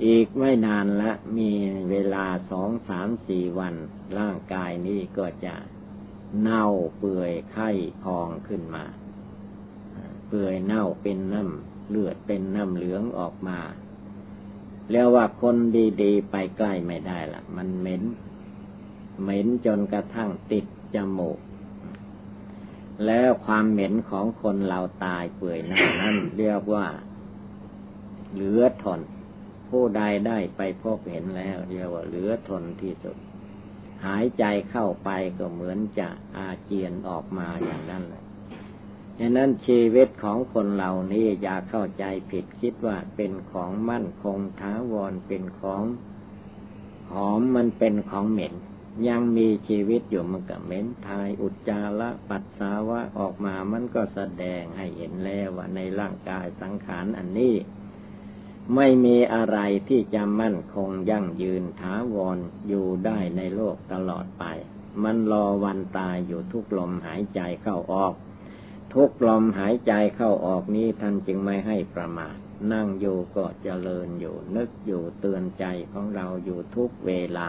อีกไม่นานละมีเวลาสองสามสี่วัน ร่างกายนี้ก็จะเน่าเปื่อยไข้พองขึ้นมา เปื่อยเน่าเป็นน้ำเลือดเป็นน้ำเหลืองออกมาเรียกว่าคนดีๆ ไปใกล้ไม่ได้ละมันเหม็น เหม็นจนกระทั่งติดจมูก แล้วความเหม็นของคนเราตายเปื่อยหน้านั้นเรียกว่า เหลือทน ผู้ใดได้ไปพบเห็นแล้วเรียกว่าเหลือทนที่สุด หายใจเข้าไปก็เหมือนจะอาเจียนออกมาอย่างนั้นแหละฉะนั้นชีวิตของคนเหล่านี้อย่าเข้าใจผิดคิดว่าเป็นของมั่นคงท้าวรเป็นของหอมมันเป็นของเหม็น ยังมีชีวิตอยู่มันก็เหม็นทายอุจจาระปัสสาวะออกมามันก็แสดงให้เห็นแล้วว่าในร่างกายสังขารอันนี้ ไม่มีอะไรที่จะมั่นคงยั่งยืนท้าวรอยู่ได้ในโลกตลอดไป มันรอวันตายอยู่ทุกลมหายใจเข้าออก ทุกลมหายใจเข้าออกนี้ท่านจึงไม่ให้ประมาทนั่งอยู่ก็เจริญอยู่นึกอยู่เตือนใจของเราอยู่ทุกเวลา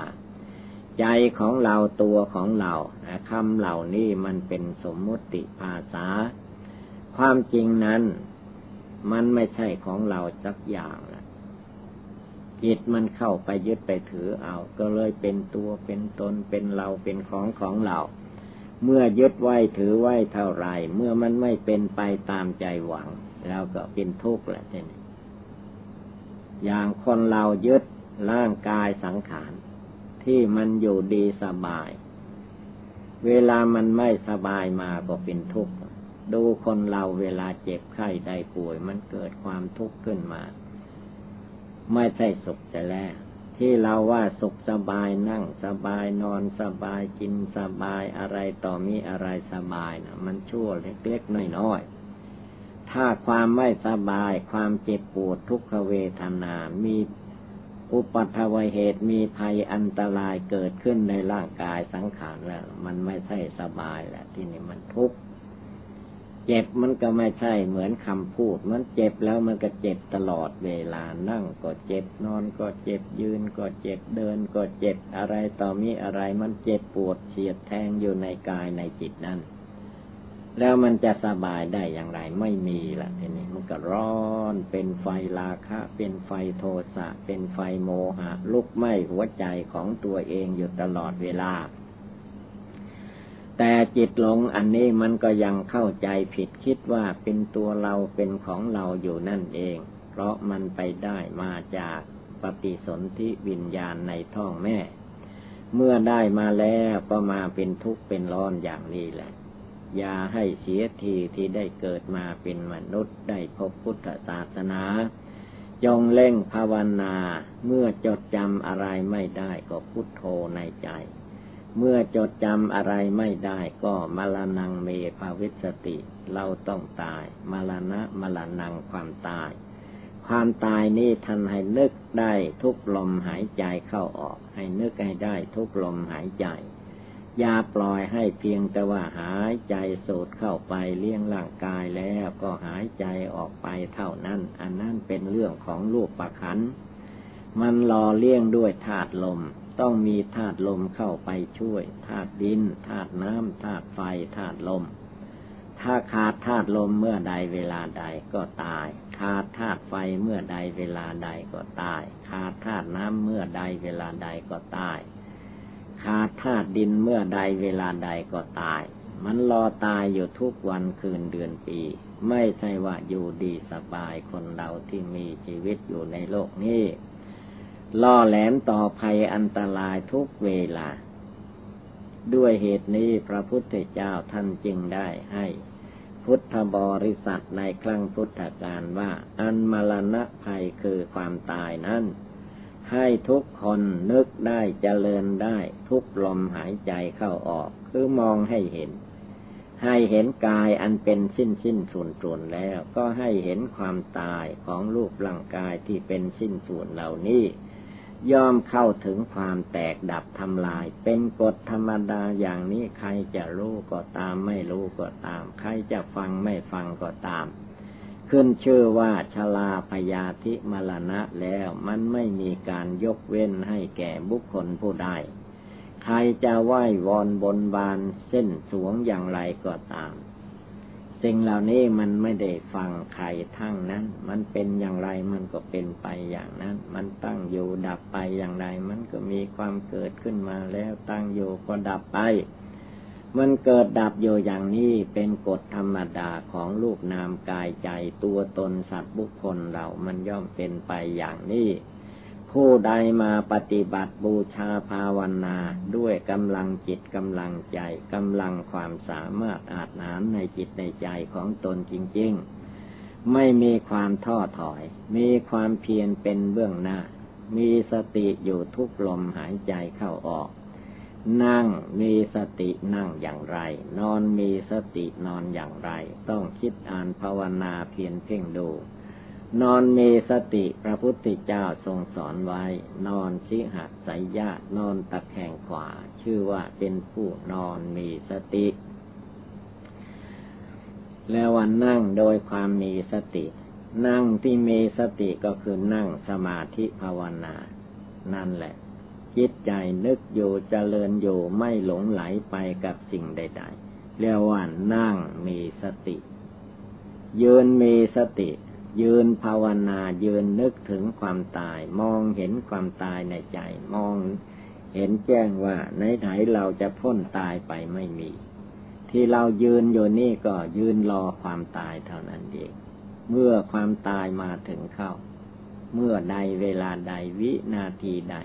ใจของเราตัวของเราคำเหล่านี้มันเป็นสมมุติภาษา ความจริงนั้น มันไม่ใช่ของเราสักอย่างละจิตมันเข้าไปยึดไปถือเอา ก็เลยเป็นตัวเป็นตนเป็นเราเป็นของของเรา เมื่อยึดไว้ถือไว้เท่าไรเมื่อมันไม่เป็นไปตามใจหวังแล้วก็เป็นทุกข์แหละทีนี้อย่างคนเรายึดร่างกายสังขาร ที่มันอยู่ดีสบาย เวลามันไม่สบายมาก็เป็นทุกข์ ดูคนเราเวลาเจ็บไข้ได้ป่วย มันเกิดความทุกข์ขึ้นมา ไม่ใช่สุขจะแล้วที่เราว่าสุขสบายนั่งสบายนอนสบายกินสบายอะไรต่อมีอะไรสบายนะมันชั่วเล็กๆน้อยๆถ้าความไม่สบายความเจ็บปวดทุกขเวทนา มีอุปัทวเหตุมีภัยอันตรายเกิดขึ้นในร่างกายสังขารแล้ว มันไม่ใช่สบายแหละที่นี่มันทุกข์ เจ็บมันก็ไม่ใช่เหมือนคำพูด มันเจ็บแล้วมันก็เจ็บตลอดเวลานั่งก็เจ็บนอนก็เจ็บยืนก็เจ็บเดินก็เจ็บอะไรต่อมีอะไรมันเจ็บปวดเฉียดแทงอยู่ในกายในจิตนั่นแล้วมันจะสบายได้อย่างไรไม่มีละทีนี้มันก็ร้อนเป็นไฟราคะ เป็นไฟโทสะ เป็นไฟโมหะ ลุกไหม้หัวใจของตัวเองอยู่ตลอดเวลา แต่จิตหลงอันนี้มันก็ยังเข้าใจผิดคิดว่าเป็นตัวเราเป็นของเราอยู่นั่นเอง เพราะมันไปได้มาจากปฏิสนธิวิญญาณในท้องแม่ เมื่อได้มาแล้วก็มาเป็นทุกข์เป็นร้อนอย่างนี้แหละ อย่าให้เสียทีที่ได้เกิดมาเป็นมนุษย์ได้พบพุทธศาสนาจงเล่งภาวนา เมื่อจดจำอะไรไม่ได้ก็พุทโธในใจ เมื่อจดจำอะไรไม่ได้ก็มรณงเมภาวิสติ เราต้องตายมรณะมรณงความตาย ความตายนี่ท่านให้นึกได้ทุกลมหายใจเข้าออก ให้นึกให้ได้ทุกลมหายใจ อย่าปล่อยให้เพียงแต่ว่าหายใจสูดเข้าไปเลี้ยงร่างกายแล้วก็หายใจออกไปเท่านั้น อันนั้นเป็นเรื่องของรูปประคันมันรอเลี้ยงด้วยธาตุลม ต้องมีธาตุลมเข้าไปช่วยธาตุดินธาตุน้ำธาตุไฟธาตุลม ถ้าขาดธาตุลมเมื่อใดเวลาใดก็ตาย ขาดธาตุไฟเมื่อใดเวลาใดก็ตาย ขาดธาตุน้ำเมื่อใดเวลาใดก็ตาย ขาดธาตุดินเมื่อใดเวลาใดก็ตาย มันรอตายอยู่ทุกวันคืนเดือนปี ไม่ใช่ว่าอยู่ดีสบายคนเราที่มีชีวิตอยู่ในโลกนี้ ล่อแหลมต่อภัยอันตรายทุกเวลา ด้วยเหตุนี้พระพุทธเจ้าท่านจึงได้ให้พุทธบริษัทในครั้งพุทธกาลว่า อันมรณะภัยคือความตายนั้น ให้ทุกคนนึกได้เจริญได้ทุกลมหายใจเข้าออก คือมองให้เห็น ให้เห็นกายอันเป็นสิ้นสิ้นส่วนส่วนแล้ว ก็ให้เห็นความตายของรูปร่างกายที่เป็นสิ้นส่วนเหล่านี้ ย่อมเข้าถึงความแตกดับทำลาย เป็นกฎธรรมดาอย่างนี้ใครจะรู้ก็ตาม ไม่รู้ก็ตาม ใครจะฟังไม่ฟังก็ตาม ขึ้นชื่อว่าชลาพยาธิมรณะแล้วมันไม่มีการยกเว้นให้แก่บุคคลผู้ใดใครจะไหว้วอนบนบานเส้นสวงอย่างไรก็ตาม สิ่งเหล่านี้มันไม่ได้ฟังใครทั้งนั้น มันเป็นอย่างไรมันก็เป็นไปอย่างนั้น มันตั้งอยู่ดับไปอย่างไร มันก็มีความเกิดขึ้นมาแล้วตั้งอยู่ก็ดับไป มันเกิดดับอยู่อย่างนี้เป็นกฎธรรมดาของรูปนามกายใจตัวตนสัตว์บุคคลเรา มันย่อมเป็นไปอย่างนี้ ผู้ใดมาปฏิบัติบูชาภาวนาด้วยกำลังจิตกำลังใจกำลังความสามารถอาจนานในจิตในใจของตนจริง ๆ ไม่มีความท้อถอย มีความเพียรเป็นเบื้องหน้า มีสติอยู่ทุกลมหายใจเข้าออก นั่งมีสตินั่งอย่างไร นอนมีสตินอนอย่างไร ต้องคิดอ่านภาวนาเพียรเพ่งดู นอนมีสติพระพุทธเจ้าทรงสอนไว้ นอนสิหัสสยะนอนตะแคงขวา ชื่อว่าเป็นผู้นอนมีสติ แล้ววันนั่งโดยความมีสติ นั่งที่มีสติก็คือนั่งสมาธิภาวนา นั่นแหละ จิตใจนึกอยู่เจริญอยู่ไม่หลงไหลไปกับสิ่งใด ๆ เรียกว่านั่งมีสติ ยืนมีสติ ยืนภาวนายืนนึกถึงความตาย มองเห็นความตายในใจ มองเห็นแจ้งว่าในไหนเราจะพ้นตายไปไม่มี ที่เรายืนอยู่นี่ก็ยืนรอความตายเท่านั้นเอง เมื่อความตายมาถึงเข้า เมื่อใดเวลาใดวินาทีใด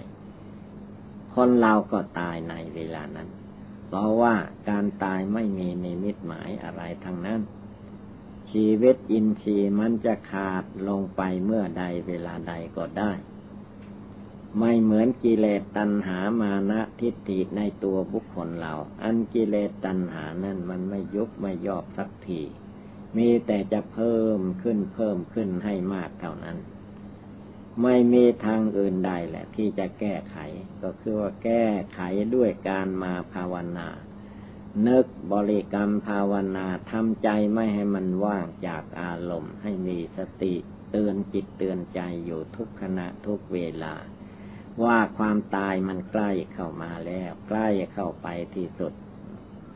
คนเราก็ตายในเวลานั้น เพราะว่าการตายไม่มีในมิตหมายอะไรทั้งนั้น ชีวิตอินทรีย์มันจะขาดลงไปเมื่อใดเวลาใดก็ได้ ไม่เหมือนกิเลสตัณหามานะทิฏฐิในตัวบุคคลเรา อันกิเลสตัณหานั่นมันไม่ยุบไม่ยอบสักที มีแต่จะเพิ่มขึ้นเพิ่มขึ้นให้มากเท่านั้น ไม่มีทางอื่นใดแหละ ที่จะแก้ไข ก็คือว่าแก้ไขด้วยการมาภาวนา นึกบริกรรมภาวนาทำใจไม่ให้มันว่างจากอารมณ์ให้มีสติเตือนจิตเตือนใจอยู่ทุกขณะทุกเวลา ว่าความตายมันใกล้เข้ามาแล้ว ใกล้เข้าไปที่สุด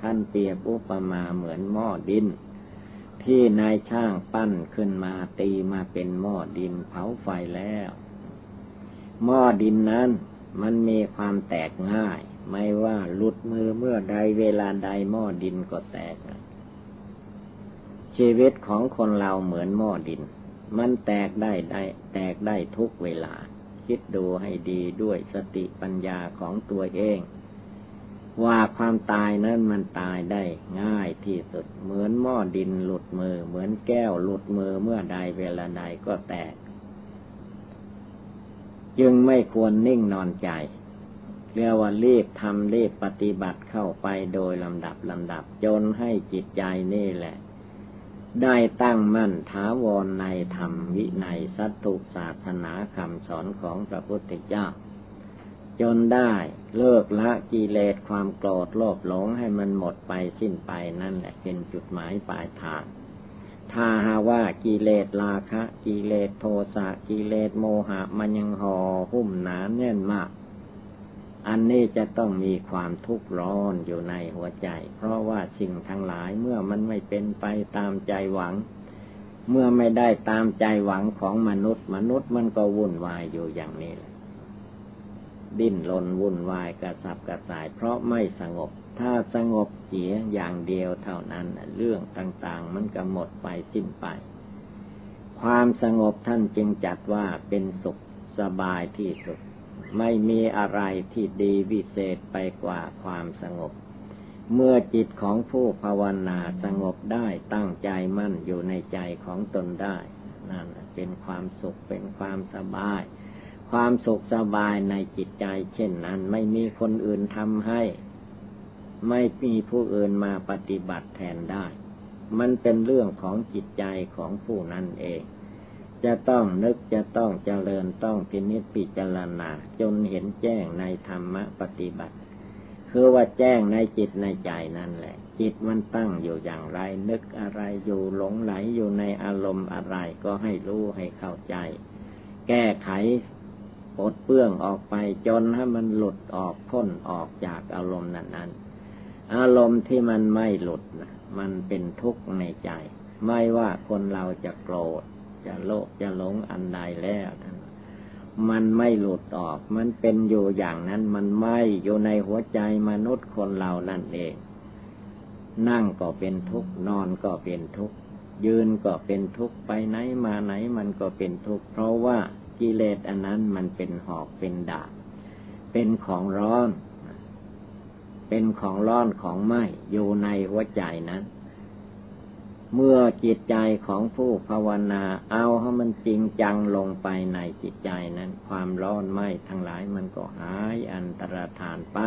ท่านเปรียบอุปมาเหมือนหม้อดิน ที่นายช่างปั้นขึ้นมาตีมาเป็นหม้อดินเผาไฟแล้ว หม้อดินนั้นมันมีความแตกง่าย ไม่ว่าหลุดมือเมื่อใดเวลาใดหม้อดินก็แตก ชีวิตของคนเราเหมือนหม้อดิน มันแตกได้ได้ แตกได้ทุกเวลา คิดดูให้ดีด้วยสติปัญญาของตัวเอง ว่าความตายนั้นมันตายได้ง่ายที่สุด เหมือนหม้อดินหลุดมือ เหมือนแก้วหลุดมือเมื่อใดเวลาใดก็แตก จึงไม่ควรนิ่งนอนใจ เรียกว่ารีบทำรีบปฏิบัติเข้าไปโดยลำดับลำดับ จนให้จิตใจนี่แหละ ได้ตั้งมั่นท้าวรในธรรมวินัยสัตตุศาสนาคำสอนของพระพุทธเจ้า จนได้เลิกละกิเลสความโกรธโลภหลงให้มันหมดไปสิ้นไปนั่นแหละเป็นจุดหมายปลายทางถ้าหาว่ากิเลสราคะ กิเลสโทสะกิเลสโมหะมันยังห่อหุ้มหนาแน่นมาก อันนี้จะต้องมีความทุกข์ร้อนอยู่ในหัวใจ เพราะว่าสิ่งทั้งหลายเมื่อมันไม่เป็นไปตามใจหวัง เมื่อไม่ได้ตามใจหวังของมนุษย์ มนุษย์มันก็วุ่นวายอยู่อย่างนี้แหละดิ้นรนวุ่นวายกระสับกระส่าย เพราะไม่สงบ ถ้าสงบเสียอย่างเดียวเท่านั้น เรื่องต่างๆ มันก็หมดไปสิ้นไป ความสงบท่านจึงจัดว่าเป็นสุขสบายที่สุด ไม่มีอะไรที่ดีวิเศษไปกว่าความสงบ เมื่อจิตของผู้ภาวนาสงบได้ตั้งใจมั่นอยู่ในใจของตนได้ นั่นเป็นความสุขเป็นความสบาย ความสุขสบายในจิตใจ เช่นนั้นไม่มีคนอื่นทำให้ ไม่มีผู้อื่นมาปฏิบัติแทนได้ มันเป็นเรื่องของจิตใจของผู้นั้นเอง จะต้องนึกจะต้องเจริญต้องพินิจพิจารณาจนเห็นแจ้งในธรรมปฏิบัติ คือว่าแจ้งในจิตในใจนั่นแหละ จิตมันตั้งอยู่อย่างไร นึกอะไรอยู่หลงไหลอยู่ในอารมณ์อะไรก็ให้รู้ให้เข้าใจ แก้ไขปลดเปื้องออกไปจนให้มันหลุดออกพ้นออกจากอารมณ์นั้นนั้นอารมณ์ที่มันไม่หลุดนะมันเป็นทุกข์ในใจ ไม่ว่าคนเราจะโกรธ จะโลภจะหลงอันใดแล้วมันไม่หลุดออก มันเป็นอยู่อย่างนั้น มันไม่อยู่ในหัวใจมนุษย์คนเรานั่นเอง นั่งก็เป็นทุกข์ นอนก็เป็นทุกข์ ยืนก็เป็นทุกข์ ไปไหนมาไหนมันก็เป็นทุกข์ เพราะว่ากิเลสอันนั้นมันเป็นหอกเป็นดาบ เป็นของร้อน เป็นของร้อนของไหมอยู่ในหัวใจนั้น เมื่อจิตใจของผู้ภาวนา เอาให้มันจริงจังลงไปในจิตใจนั้น ความร้อนไหมทั้งหลายมันก็หายอันตรธานไป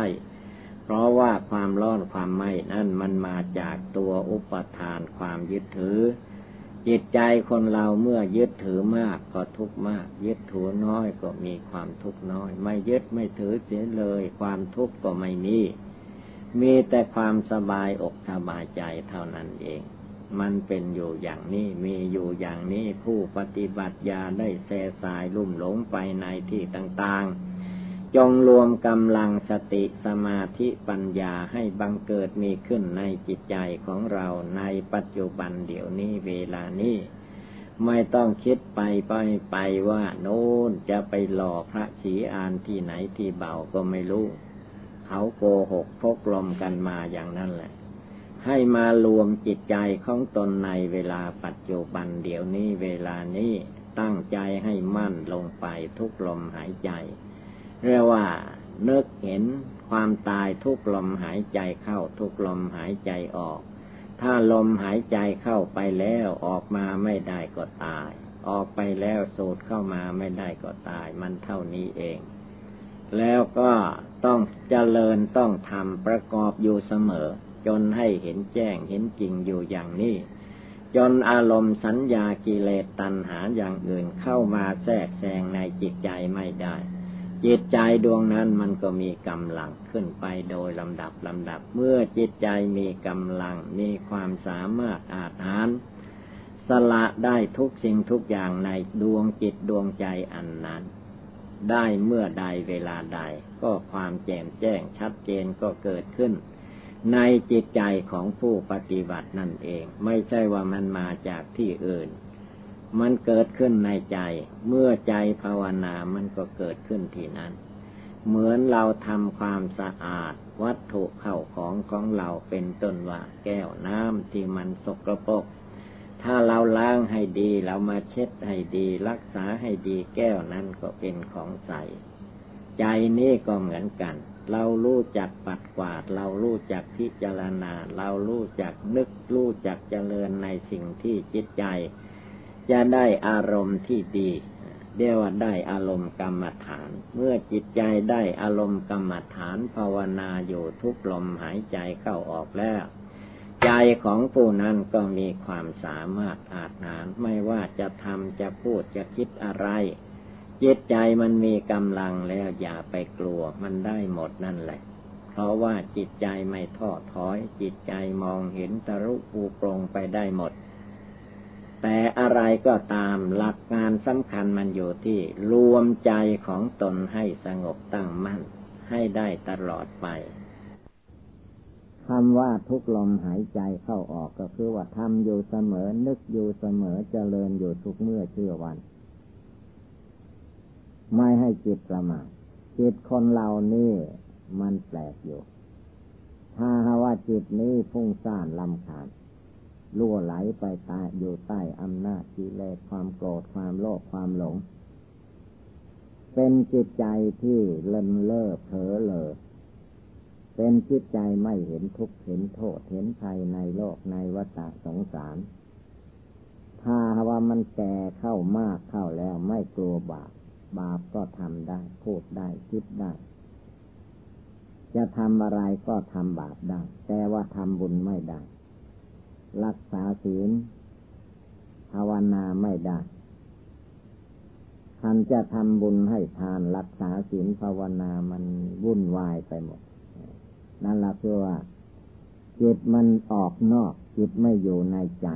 เพราะว่าความร้อนความไหมนั่นมันมาจากตัวอุปทานความยึดถือ จิตใจคนเราเมื่อยึดถือมากก็ทุกข์มาก ยึดถือน้อยก็มีความทุกข์น้อย ไม่ยึดไม่ถือเสียเลย ความทุกข์ก็ไม่มีมีแต่ความสบายอกสบายใจเท่านั้นเอง มันเป็นอยู่อย่างนี้มีอยู่อย่างนี้ผู้ปฏิบัติยาได้แส่สายลุ่มหลงไปในที่ต่างๆ จงรวมกำลังสติสมาธิปัญญาให้บังเกิดมีขึ้นในจิตใจของเราในปัจจุบันเดี๋ยวนี้เวลานี้ไม่ต้องคิดไปไปไปว่าโน้นจะไปหล่อพระศรีอานที่ไหนที่เบาก็ไม่รู้ เขาโกหกพกลมกันมาอย่างนั้นแหละ ให้มารวมจิตใจของตนในเวลาปัจจุบันเดี๋ยวนี้เวลานี้ตั้งใจให้มั่นลงไปทุกลมหายใจ เรียกว่านึกเห็นความตายทุกลมหายใจเข้าทุกลมหายใจออก ถ้าลมหายใจเข้าไปแล้วออกมาไม่ได้ก็ตาย ออกไปแล้วสูดเข้ามาไม่ได้ก็ตาย มันเท่านี้เอง แล้วก็ต้องเจริญต้องทำประกอบอยู่เสมอ จนให้เห็นแจ้งเห็นจริงอยู่อย่างนี้ จนอารมณ์สัญญากิเลสตัณหาอย่างอื่นเข้ามาแทรกแซงในจิตใจไม่ได้ จิตใจดวงนั้นมันก็มีกำลังขึ้นไปโดยลำดับลำดับ เมื่อจิตใจมีกำลังมีความสามารถอาจหารสละได้ทุกสิ่งทุกอย่างในดวงจิตดวงใจอันนั้น ได้เมื่อใดเวลาใด ก็ความแจ่มแจ้งชัดเจนก็เกิดขึ้น ในจิตใจของผู้ปฏิบัตินั่นเอง ไม่ใช่ว่ามันมาจากที่อื่น มันเกิดขึ้นในใจ เมื่อใจภาวนามันก็เกิดขึ้นที่นั้น เหมือนเราทำความสะอาด วัตถุเข้าของของเราเป็นต้นว่าแก้วน้ำที่มันสกรปรกถ้าเราล้างให้ดีเรามาเช็ดให้ดี รักษาให้ดีแก้วนั้นก็เป็นของใส ใจนี้ก็เหมือนกัน เรารู้จักปัดกวาด เรารู้จักพิจารณา เรารู้จักนึกรู้จักเจริญในสิ่งที่จิตใจ จะได้อารมณ์ที่ดีเดียวว่าได้อารมณ์กรรมฐาน เมื่อจิตใจได้อารมณ์กรรมฐานภาวนาอยู่ทุกลมหายใจเข้าออกแล้ว ใจของผู้นั้นก็มีความสามารถอาจนานไม่ว่าจะทำจะพูดจะคิดอะไร จิตใจมันมีกำลังแล้วอย่าไปกลัว มันได้หมดนั่นแหละ เพราะว่าจิตใจไม่ท้อถอย จิตใจมองเห็นตรุปูปรงไปได้หมด แต่อะไรก็ตามหลักงานสำคัญมันอยู่ที่รวมใจของตนให้สงบตั้งมั่น ให้ได้ตลอดไปคำว่าทุกลมหายใจเข้าออกก็คือว่าทำอยู่เสมอนึกอยู่เสมอเจริญอยู่ทุกเมื่อเชื่อวัน ไม่ให้จิตประมาทจิตคนเรานี่มันแปลกอยู่ ถ้าหาว่าจิตนี้ฟุ้งซ่านลำคาญล่วไหลไปตายอยู่ใต้อำนาจกิเลสความโกรธความโลภความหลง เป็นจิตใจที่เลินเล่อเผลอเลอเป็นจิตใจไม่เห็นทุกข์เห็นโทษเห็นภัยในโลกในวัฏสงสาร ถ้าว่ามันแก่เข้ามากเข้าแล้วไม่กลัวบาป บาปก็ทำได้ พูดได้ คิดได้ จะทำอะไรก็ทำบาปได้ แต่ว่าทำบุญไม่ได้ รักษาศีลภาวนาไม่ได้ท่านจะทำบุญให้ทานรักษาศีลภาวนามันวุ่นวายไปหมด นั่นละคือว่าจิตมันออกนอกจิตไม่อยู่ในใจ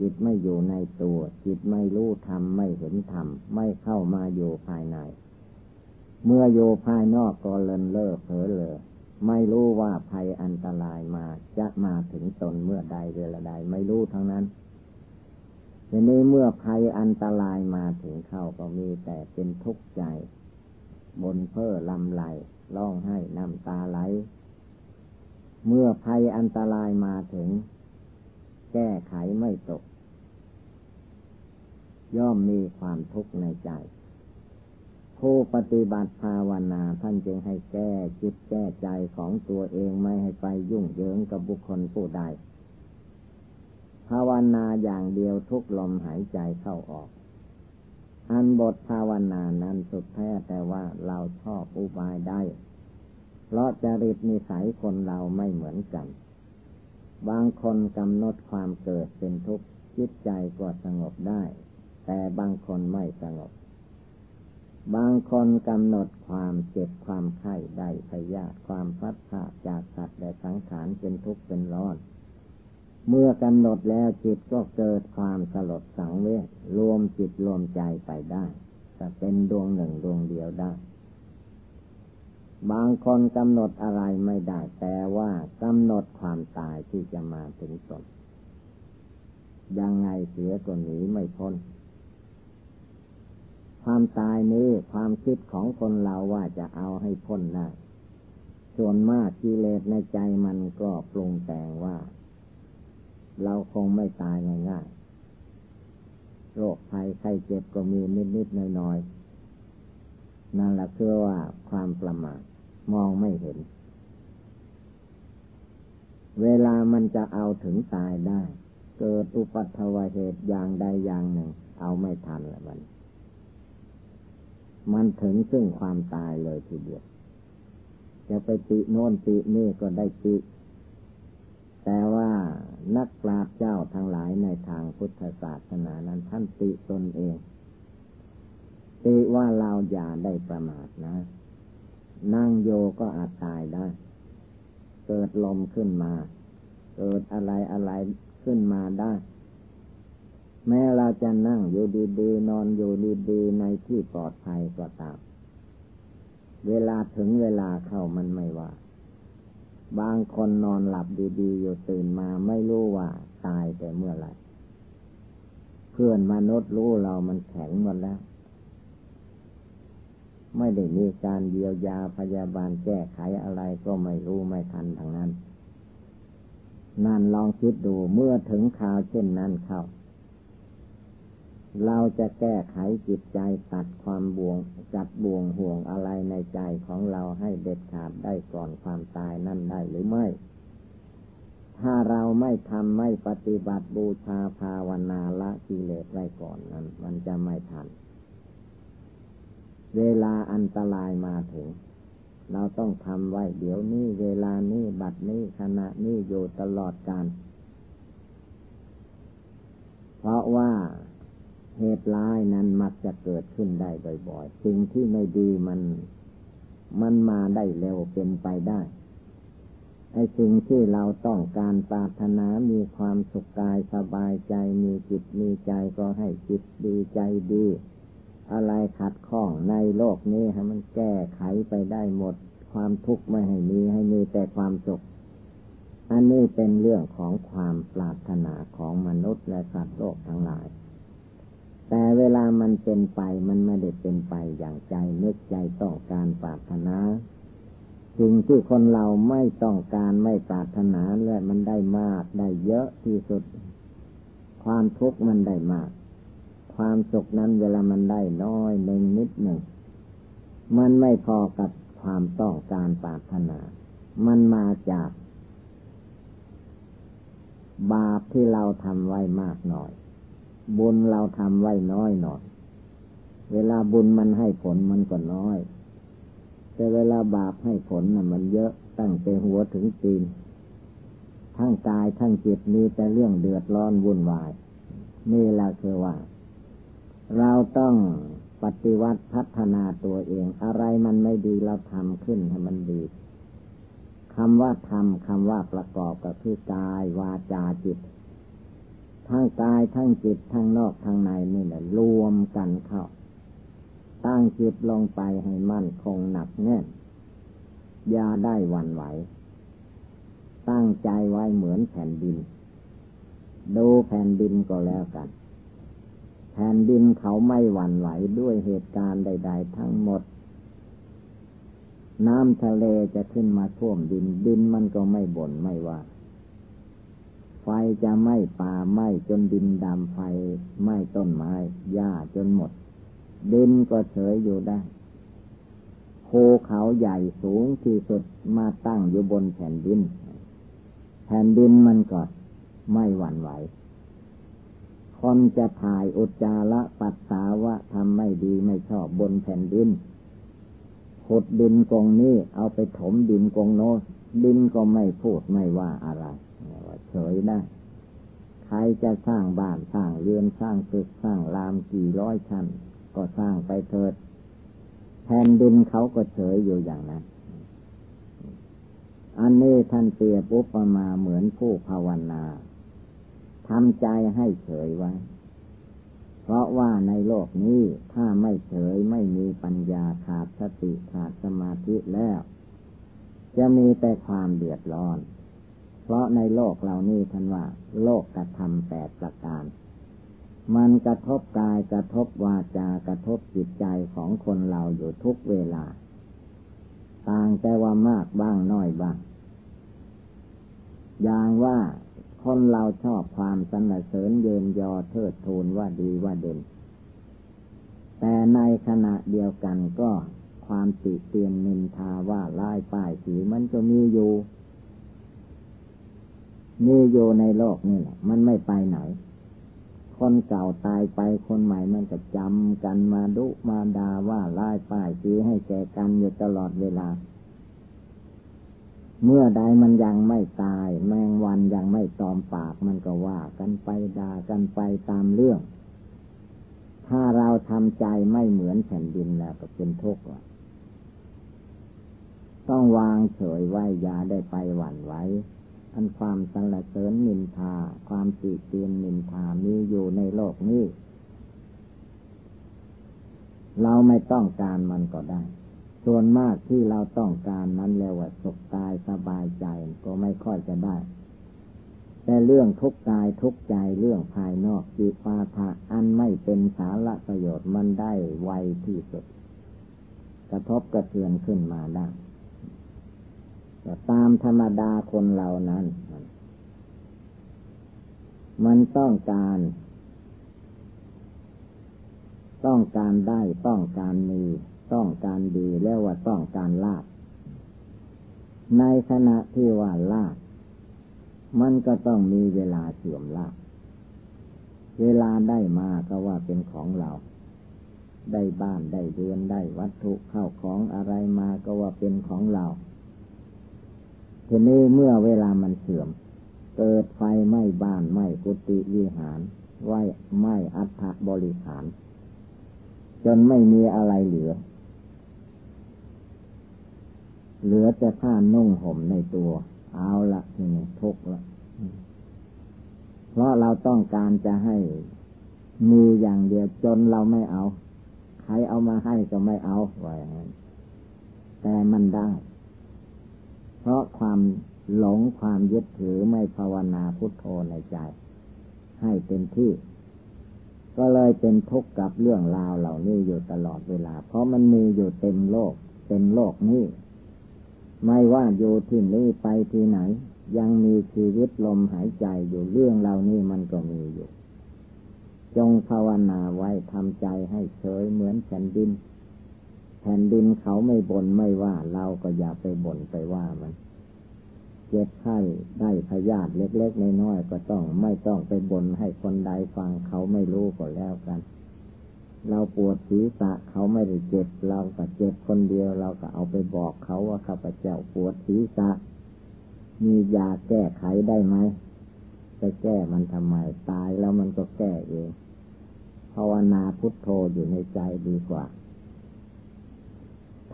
จิตไม่อยู่ในตัว จิตไม่รู้ธรรมไม่เห็นธรรมไม่เข้ามาอยู่ภายใน เมื่ออยู่ภายนอกก็เลินเล่อเผลอเลยไม่รู้ว่าภัยอันตรายมาจะมาถึงตนเมื่อใดเวลาใดไม่รู้ทั้งนั้นทีนี้เมื่อภัยอันตรายมาถึงเข้าก็มีแต่เป็นทุกข์ใจ บนเพ้อลำไหลร้องไห้น้ำตาไหล เมื่อภัยอันตรายมาถึง แก้ไขไม่ตก ย่อมมีความทุกข์ในใจ ผู้ปฏิบัติภาวนาท่านจึงให้แก้จิตแก้ใจของตัวเองไม่ให้ไปยุ่งเหยิงกับบุคคลผู้ใด ภาวนาอย่างเดียวทุกลมหายใจเข้าออก อันบทภาวนานั้นสุดแท้แต่ว่าเราชอบอุบายได้ เพราะจริตนิสัยคนเราไม่เหมือนกัน บางคนกำหนดความเกิดเป็นทุกข์จิตใจก็สงบได้ แต่บางคนไม่สงบบางคนกำหนดความเจ็บความไข้ได้พยาธิความพัดผ่าจากสัตว์และสังขารเป็นทุกข์เป็นร้อน เมื่อกำหนดแล้วจิตก็เกิดความสลดสังเวชรวมจิตรวมใจไปได้จะเป็นดวงหนึ่งดวงเดียวได้ บางคนกำหนดอะไรไม่ได้แต่ว่ากำหนดความตายที่จะมาถึงตนยังไงเสียก็หนีไม่พ้น ความตายนี้ความคิดของคนเราว่าจะเอาให้พ้นได้ ส่วนมากกิเลสในใจมันก็ปรุงแต่งว่า เราคงไม่ตายง่ายๆ โรคภัยไข้เจ็บก็มีนิดๆหน่อยๆ นั่นแหละคือว่าความประมาทมองไม่เห็น เวลามันจะเอาถึงตายได้ เกิดอุปัตวเหตุอย่างใดอย่างหนึ่ง เอาไม่ทันละมัน มันถึงซึ่งความตายเลยทีเดียว จะไปติโน่นตินี่ก็ได้ติ แต่ว่านักปราชญ์เจ้าทั้งหลายในทางพุทธศาสนานั้นท่านติตนเอง ติว่าเราอย่าได้ประมาทนะ นั่งโยก็อาจตายได้ เกิดลมขึ้นมา เกิดอะไรอะไรขึ้นมาได้ แม้เราจะนั่งอยู่ดีๆ นอนอยู่ดีๆ ในที่ปลอดภัยก็ตาม เวลาถึงเวลาเข้ามันไม่ว่า บางคนนอนหลับดีๆ อยู่ตื่นมาไม่รู้ว่าตายแต่เมื่อไหร่ เพื่อนมนุษย์รู้เรามันแข็งหมดแล้ว ไม่ได้มีการเยียวยาพยาบาลแก้ไขอะไรก็ไม่รู้ไม่ทันทางนั้น นั่นลองคิดดูเมื่อถึงข่าวเช่นนั้นเข้า เราจะแก้ไขจิตใจตัดความบ่วงจัดบ่วงห่วงอะไรในใจของเราให้เด็ดขาดได้ก่อนความตายนั่นได้หรือไม่ ถ้าเราไม่ทำไม่ปฏิบัติบูชาภาวนาละกิเลสไว้ก่อนนั้น มันจะไม่ทัน เวลาอันตรายมาถึง เราต้องทำไว้เดี๋ยวนี้เวลานี้บัดนี้ขณะนี้อยู่ตลอดการเพราะว่า เหตุร้ายนั้นมักจะเกิดขึ้นได้บ่อยๆ สิ่งที่ไม่ดีมัน มันมาได้เร็วเป็นไปได้ ไอ้สิ่งที่เราต้องการปรารถนามีความสุขกายสบายใจมีจิตมีใจก็ให้จิตดีใจดี อะไรขัดข้องในโลกนี้ให้มันแก้ไขไปได้หมด ความทุกข์ไม่ให้มีให้มีแต่ความสุขอันนี้เป็นเรื่องของความปรารถนาของมนุษย์และสัตว์โลกทั้งหลาย แต่เวลามันเป็นไปมันไม่ได้เป็นไปอย่างใจนึกใจต้องการปรารถนาสิ่งที่คนเราไม่ต้องการไม่ปรารถนาและมันได้มากได้เยอะที่สุด ความทุกข์มันได้มาก ความสุขนั้นเวลามันได้น้อยหนึ่งนิดหนึ่ง มันไม่พอกับความต้องการปรารถนา มันมาจาก บาปที่เราทำไว้มากหน่อย บุญเราทำไว้น้อยหน่อย เวลาบุญมันให้ผลมันก็น้อย แต่เวลาบาปให้ผลน่ะ มันเยอะตั้งแต่หัวถึงตีน ทั้งกายทั้งจิตมีแต่เรื่องเดือดร้อนวุ่นวาย นี่แหละคือว่า เราต้องปฏิวัติพัฒนาตัวเอง อะไรมันไม่ดีเราทำขึ้นให้มันดีคำว่าทำคำว่าประกอบกับคือกายวาจาจิต ทั้งกายทั้งจิตทั้งนอกทั้งในนี่แหละรวมกันเข้า ตั้งจิตลงไปให้มั่นคงหนักแน่น อย่าได้วันไหว ตั้งใจไว้เหมือนแผ่นดิน ดูแผ่นดินก็แล้วกัน แผ่นดินเขาไม่หวั่นไหวด้วยเหตุการณ์ใด ๆ ทั้งหมด น้ำทะเลจะขึ้นมาท่วมดินดินมันก็ไม่บ่นไม่ว่า ไฟจะไหม้ป่าไหม้จนดินดำไฟไหม้ต้นไม้หญ้าจนหมด ดินก็เฉยอยู่ได้ภูเขาใหญ่สูงที่สุดมาตั้งอยู่บนแผ่นดิน แผ่นดินมันก็ไม่หวั่นไหว คนจะถ่ายอุจจาระปัสสาวะทำไม่ดีไม่ชอบบนแผ่นดินขุดดินกองนี้เอาไปถมดินกองโน้ดินก็ไม่พูดไม่ว่าอะไร เฉยได้ ใครจะสร้างบ้านสร้างเรือนสร้างตึกสร้างรามกี่ร้อยชั้น ก็สร้างไปเถิดแผ่นดินเขาก็เฉยอยู่อย่างนั้น อันนี้ท่านเปรียบอุปมาเหมือนผู้ภาวนาทำใจให้เฉยไว้ เพราะว่าในโลกนี้ถ้าไม่เฉยไม่มีปัญญาขาดสติขาดสมาธิแล้ว จะมีแต่ความเดือดร้อน เพราะในโลกเหล่านี้ท่านว่า โลกกระทำแปดประการ มันกระทบกายกระทบวาจากระทบจิตใจของคนเราอยู่ทุกเวลา ต่างแต่ว่ามากบ้างน้อยบ้าง อย่างว่าคนเราชอบความสนเสริญเยินยอเทิดทูนว่าดีว่าเด่น แต่ในขณะเดียวกันก็ความติเตียนนินทาว่าลายป้ายสีมันก็มีอยู่ มีอยู่ในโลกนี่แหละ มันไม่ไปไหน คนเก่าตายไปคนใหม่มันก็จำกันมาดุมาดาว่าไล่ป้ายชี้ให้แก่กันอยู่ตลอดเวลา เมื่อใดมันยังไม่ตาย แมงวันยังไม่ตอมปากมันก็ว่ากันไปด่ากันไปตามเรื่อง ถ้าเราทำใจไม่เหมือนแผ่นดินแล้วก็เป็นทุกข์ต้องวางเฉยไว้อย่าได้ไปหวั่นไหว อันความสรรเสริญนินทา ความติเตียนนินทามีอยู่ในโลกนี้ เราไม่ต้องการมันก็ได้ ส่วนมากที่เราต้องการนั้นแล้วว่าสุขกายสบายใจก็ไม่ค่อยจะได้ แต่เรื่องทุกกายทุกใจเรื่องภายนอกจีปาทะอันไม่เป็นสาระประโยชน์มันได้ไวที่สุด กระทบกระเทือนขึ้นมาได้ ตามธรรมดาคนเหล่านั้น มันต้องการ ต้องการได้ต้องการมี ต้องการดีแล้วว่าต้องการลาบในขณะที่ว่าลาบมันก็ต้องมีเวลาเสื่อมลาบเวลาได้มาก็ว่าเป็นของเรา ได้บ้านได้เรือนได้วัตถุเข้าของอะไรมาก็ว่าเป็นของเรา ทีนี้เมื่อเวลามันเสื่อม เกิดไฟไหม้บ้านไหม้กุฏิวิหารไหวไหม้อัฐบริขาร จนไม่มีอะไรเหลือ เหลือแต่ผ้านุ่งห่มในตัว เอาละทีนี้ทุกข์ละเพราะเราต้องการจะให้มีอย่างเดียวจนเราไม่เอา ใครเอามาให้ก็ไม่เอาไว้แต่มันได้ เพราะความหลงความยึดถือไม่ภาวนาพุทโธในใจ ให้เต็มที่ ก็เลยเป็นทุกข์กับเรื่องราวเหล่านี้อยู่ตลอดเวลา เพราะมันมีอยู่เต็มโลก เต็มโลกนี้ ไม่ว่าอยู่ที่นี้ไปที่ไหน ยังมีชีวิตลมหายใจอยู่เรื่องเหล่านี้มันก็มีอยู่ จงภาวนาไว้ทำใจให้เฉยเหมือนแผ่นดิน แผ่นดินเขาไม่บน่นไม่ว่า เราก็อย่าไปบ่นไปว่ามันเจ็บไข้ได้พยาธิเล็กๆน้อยๆก็ต้องไม่ต้องไปบ่นให้คนใดฟังเขาไม่รู้ก็แล้วกัน เราปวดศีรษะเขาไม่ได้เจ็บเราก็เจ็บคนเดียวเราก็เอาไปบอกเขาว่าข้าพเจ้าปวดศีรษะ มียาแก้ไขได้ไหมไปแก้มันทำไมตายแล้วมันก็แก้เองภาวนาพุทโธอยู่ในใจดีกว่า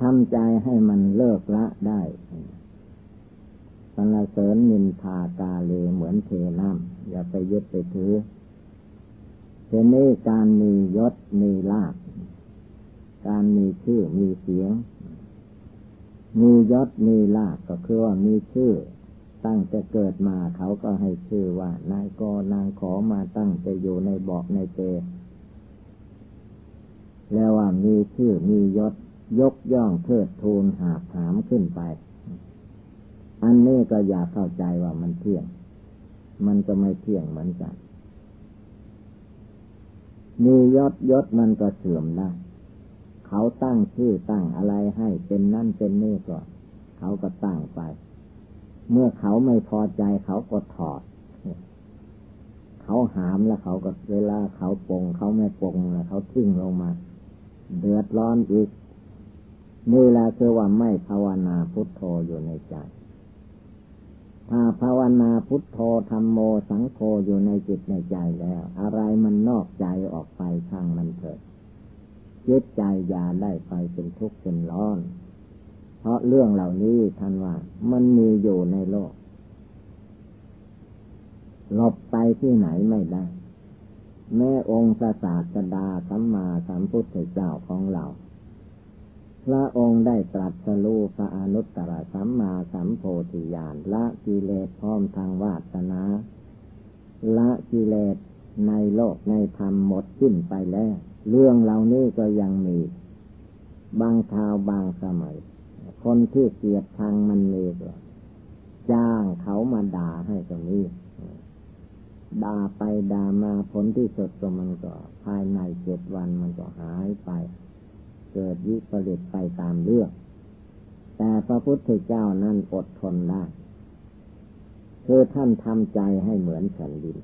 ทำใจให้มันเลิกละได้สรรเสริญนินทากาเลเหมือนเทน้ำอย่าไปยึดไปถือเช่นนี้การมียศมีลาภการมีชื่อมีเสียง มียศมีลาภก็คือว่ามีชื่อ ตั้งแต่เกิดมาเขาก็ให้ชื่อว่านายกนางขอมาตั้งจะอยู่ในบอกในเจแล้วว่ามีชื่อมียศ ยกย่องเทิดทูนหาถามขึ้นไป อันนี้ก็อย่าเข้าใจว่ามันเที่ยง มันก็ไม่เที่ยงเหมือนกัน มียศยศมันก็เสื่อมได้เขาตั้งชื่อตั้งอะไรให้เป็นนั่นเป็นนี่ก็ เขาก็ตั้งไป เมื่อเขาไม่พอใจเขาก็ถอด เขาหามแล้วเขาก็เวลาเขาปงเขาไม่ปงแล้วเขาทิ้งลงมา เดือดร้อนอีก นี่แหละคือว่าไม่ภาวนาพุทโธอยู่ในใจ ถ้าภาวนาพุทโธธรรมโมสังโฆอยู่ในจิตในใจแล้ว อะไรมันนอกใจออกไปช่างมันเถิดจิตใจอย่าได้ไปเป็นทุกข์เป็นร้อน เพราะเรื่องเหล่านี้ท่านว่ามันมีอยู่ในโลกหลบไปที่ไหนไม่ได้ แม่องค์ศาสดาสัมมาสัมพุทธเจ้าของเรา พระองค์ได้ตรัสรู้พระอนุตตรสัมมาสัมโพธิญาณละกิเลสพร้อมทางวาสนา ละกิเลสในโลกในธรรมหมดสิ้นไปแล้ว เรื่องเหล่านี้ก็ยังมี บางคราวบางสมัย คนที่เกียดทางมันมีก็จ้างเขามาด่าให้ตรงนี้ด่าไปด่ามาผลที่สุดก็มันก็ ภายในเจ็ดวันมันก็หายไป เกิดวิปริตไปตามเรื่อง แต่พระพุทธเจ้านั้นอดทนได้คือท่านทำใจให้เหมือนแผ่นดิน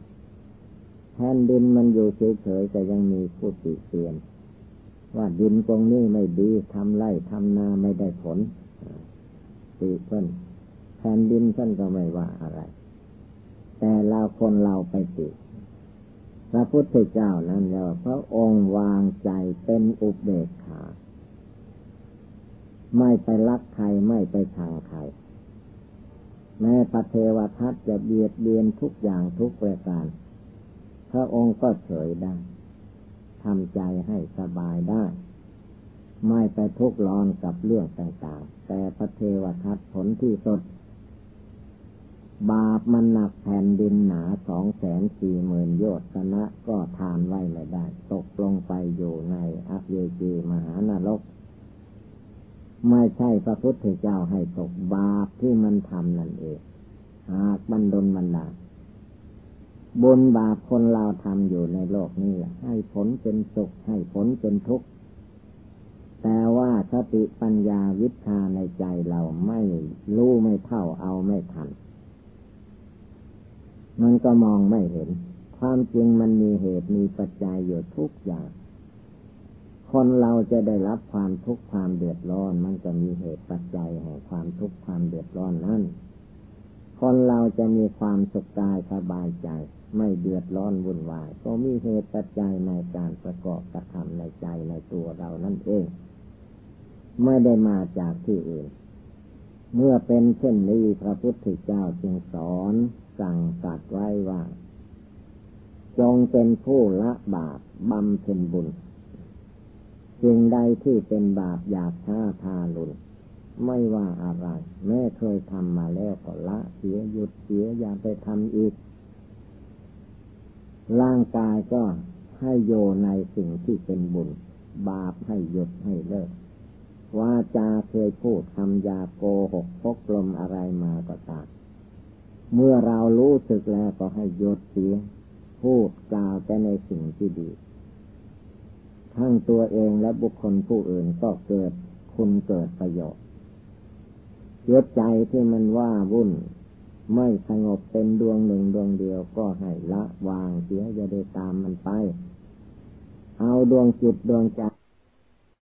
แผ่นดินมันอยู่เฉยๆแต่ยังมีผู้ติเตียน ว่าดินตรงนี้ไม่ดีทำไร่ทำนาไม่ได้ผลติเพิ่นแผ่นดินท่านก็ไม่ว่าอะไร แต่เราคนเราไปติพระพุทธเจ้านั้นแล้วพระองค์วางใจเป็นอุเบกขา ไม่ไปรักใครไม่ไปทางใคร แม้พระเทวทัตจะเบียดเบียนทุกอย่างทุกประการ พระองค์ก็เฉยได้ทำใจให้สบายได้ ไม่ไปทุกข์ร้อนกับเรื่องต่างๆ แต่พระเทวทัตผลที่สุด บาปมันหนักแผ่นดินหนาสองแสนสี่หมื่นโยชนะก็ทานไว้ไม่ได้ ตกลงไปอยู่ในอเวจีมหานรก ไม่ใช่พระพุทธเจ้าให้ตกบาปที่มันทำนั่นเอง หากบันดลบันดาบุญบาปคนเราทำอยู่ในโลกนี้ ให้ผลเป็นสุข ให้ผลเป็นทุกข์ แต่ว่าสติปัญญาวิชาในใจเราไม่รู้ไม่เท่าเอาไม่ทัน มันก็มองไม่เห็น ความจริงมันมีเหตุมีปัจจัยอยู่ทุกอย่าง คนเราจะได้รับความทุกข์ความเดือดร้อน มันจะมีเหตุปัจจัยแห่งความทุกข์ความเดือดร้อนนั้นคนเราจะมีความสุขกายสบายใจ ไม่เดือดร้อนวุ่นวาย ก็มีเหตุปัจจัยในการประกอบกระทำในใจในตัวเรานั่นเองไม่ได้มาจากที่อื่น เมื่อเป็นเช่นนี้พระพุทธเจ้าจึงสอนสั่งตัดไว้ว่า จงเป็นผู้ละบาปบำเพ็ญบุญ สิ่งใดที่เป็นบาปอยากท้าทาลุนไม่ว่าอะไร แม่เคยทำมาแล้วก็ละเสียหยุดเสียอย่าไปทำอีก ร่างกายก็ให้โยในสิ่งที่เป็นบุญ บาปให้หยุดให้เลิกว่าจาเคยพูดคำยาโกหกพกลมอะไรมาก็ตามเมื่อเรารู้สึกแล้วก็ให้หยุดเสีย พูดกล่าวแต่ในสิ่งที่ดี ทั้งตัวเองและบุคคลผู้อื่นก็เกิดคุณเกิดประโยชน์จิตใจที่มันว่าวุ่น ไม่สงบเป็นดวงหนึ่งดวงเดียวก็ให้ละวางเสียอย่าได้ตามมันไป เอาดวงจิตดวงใจ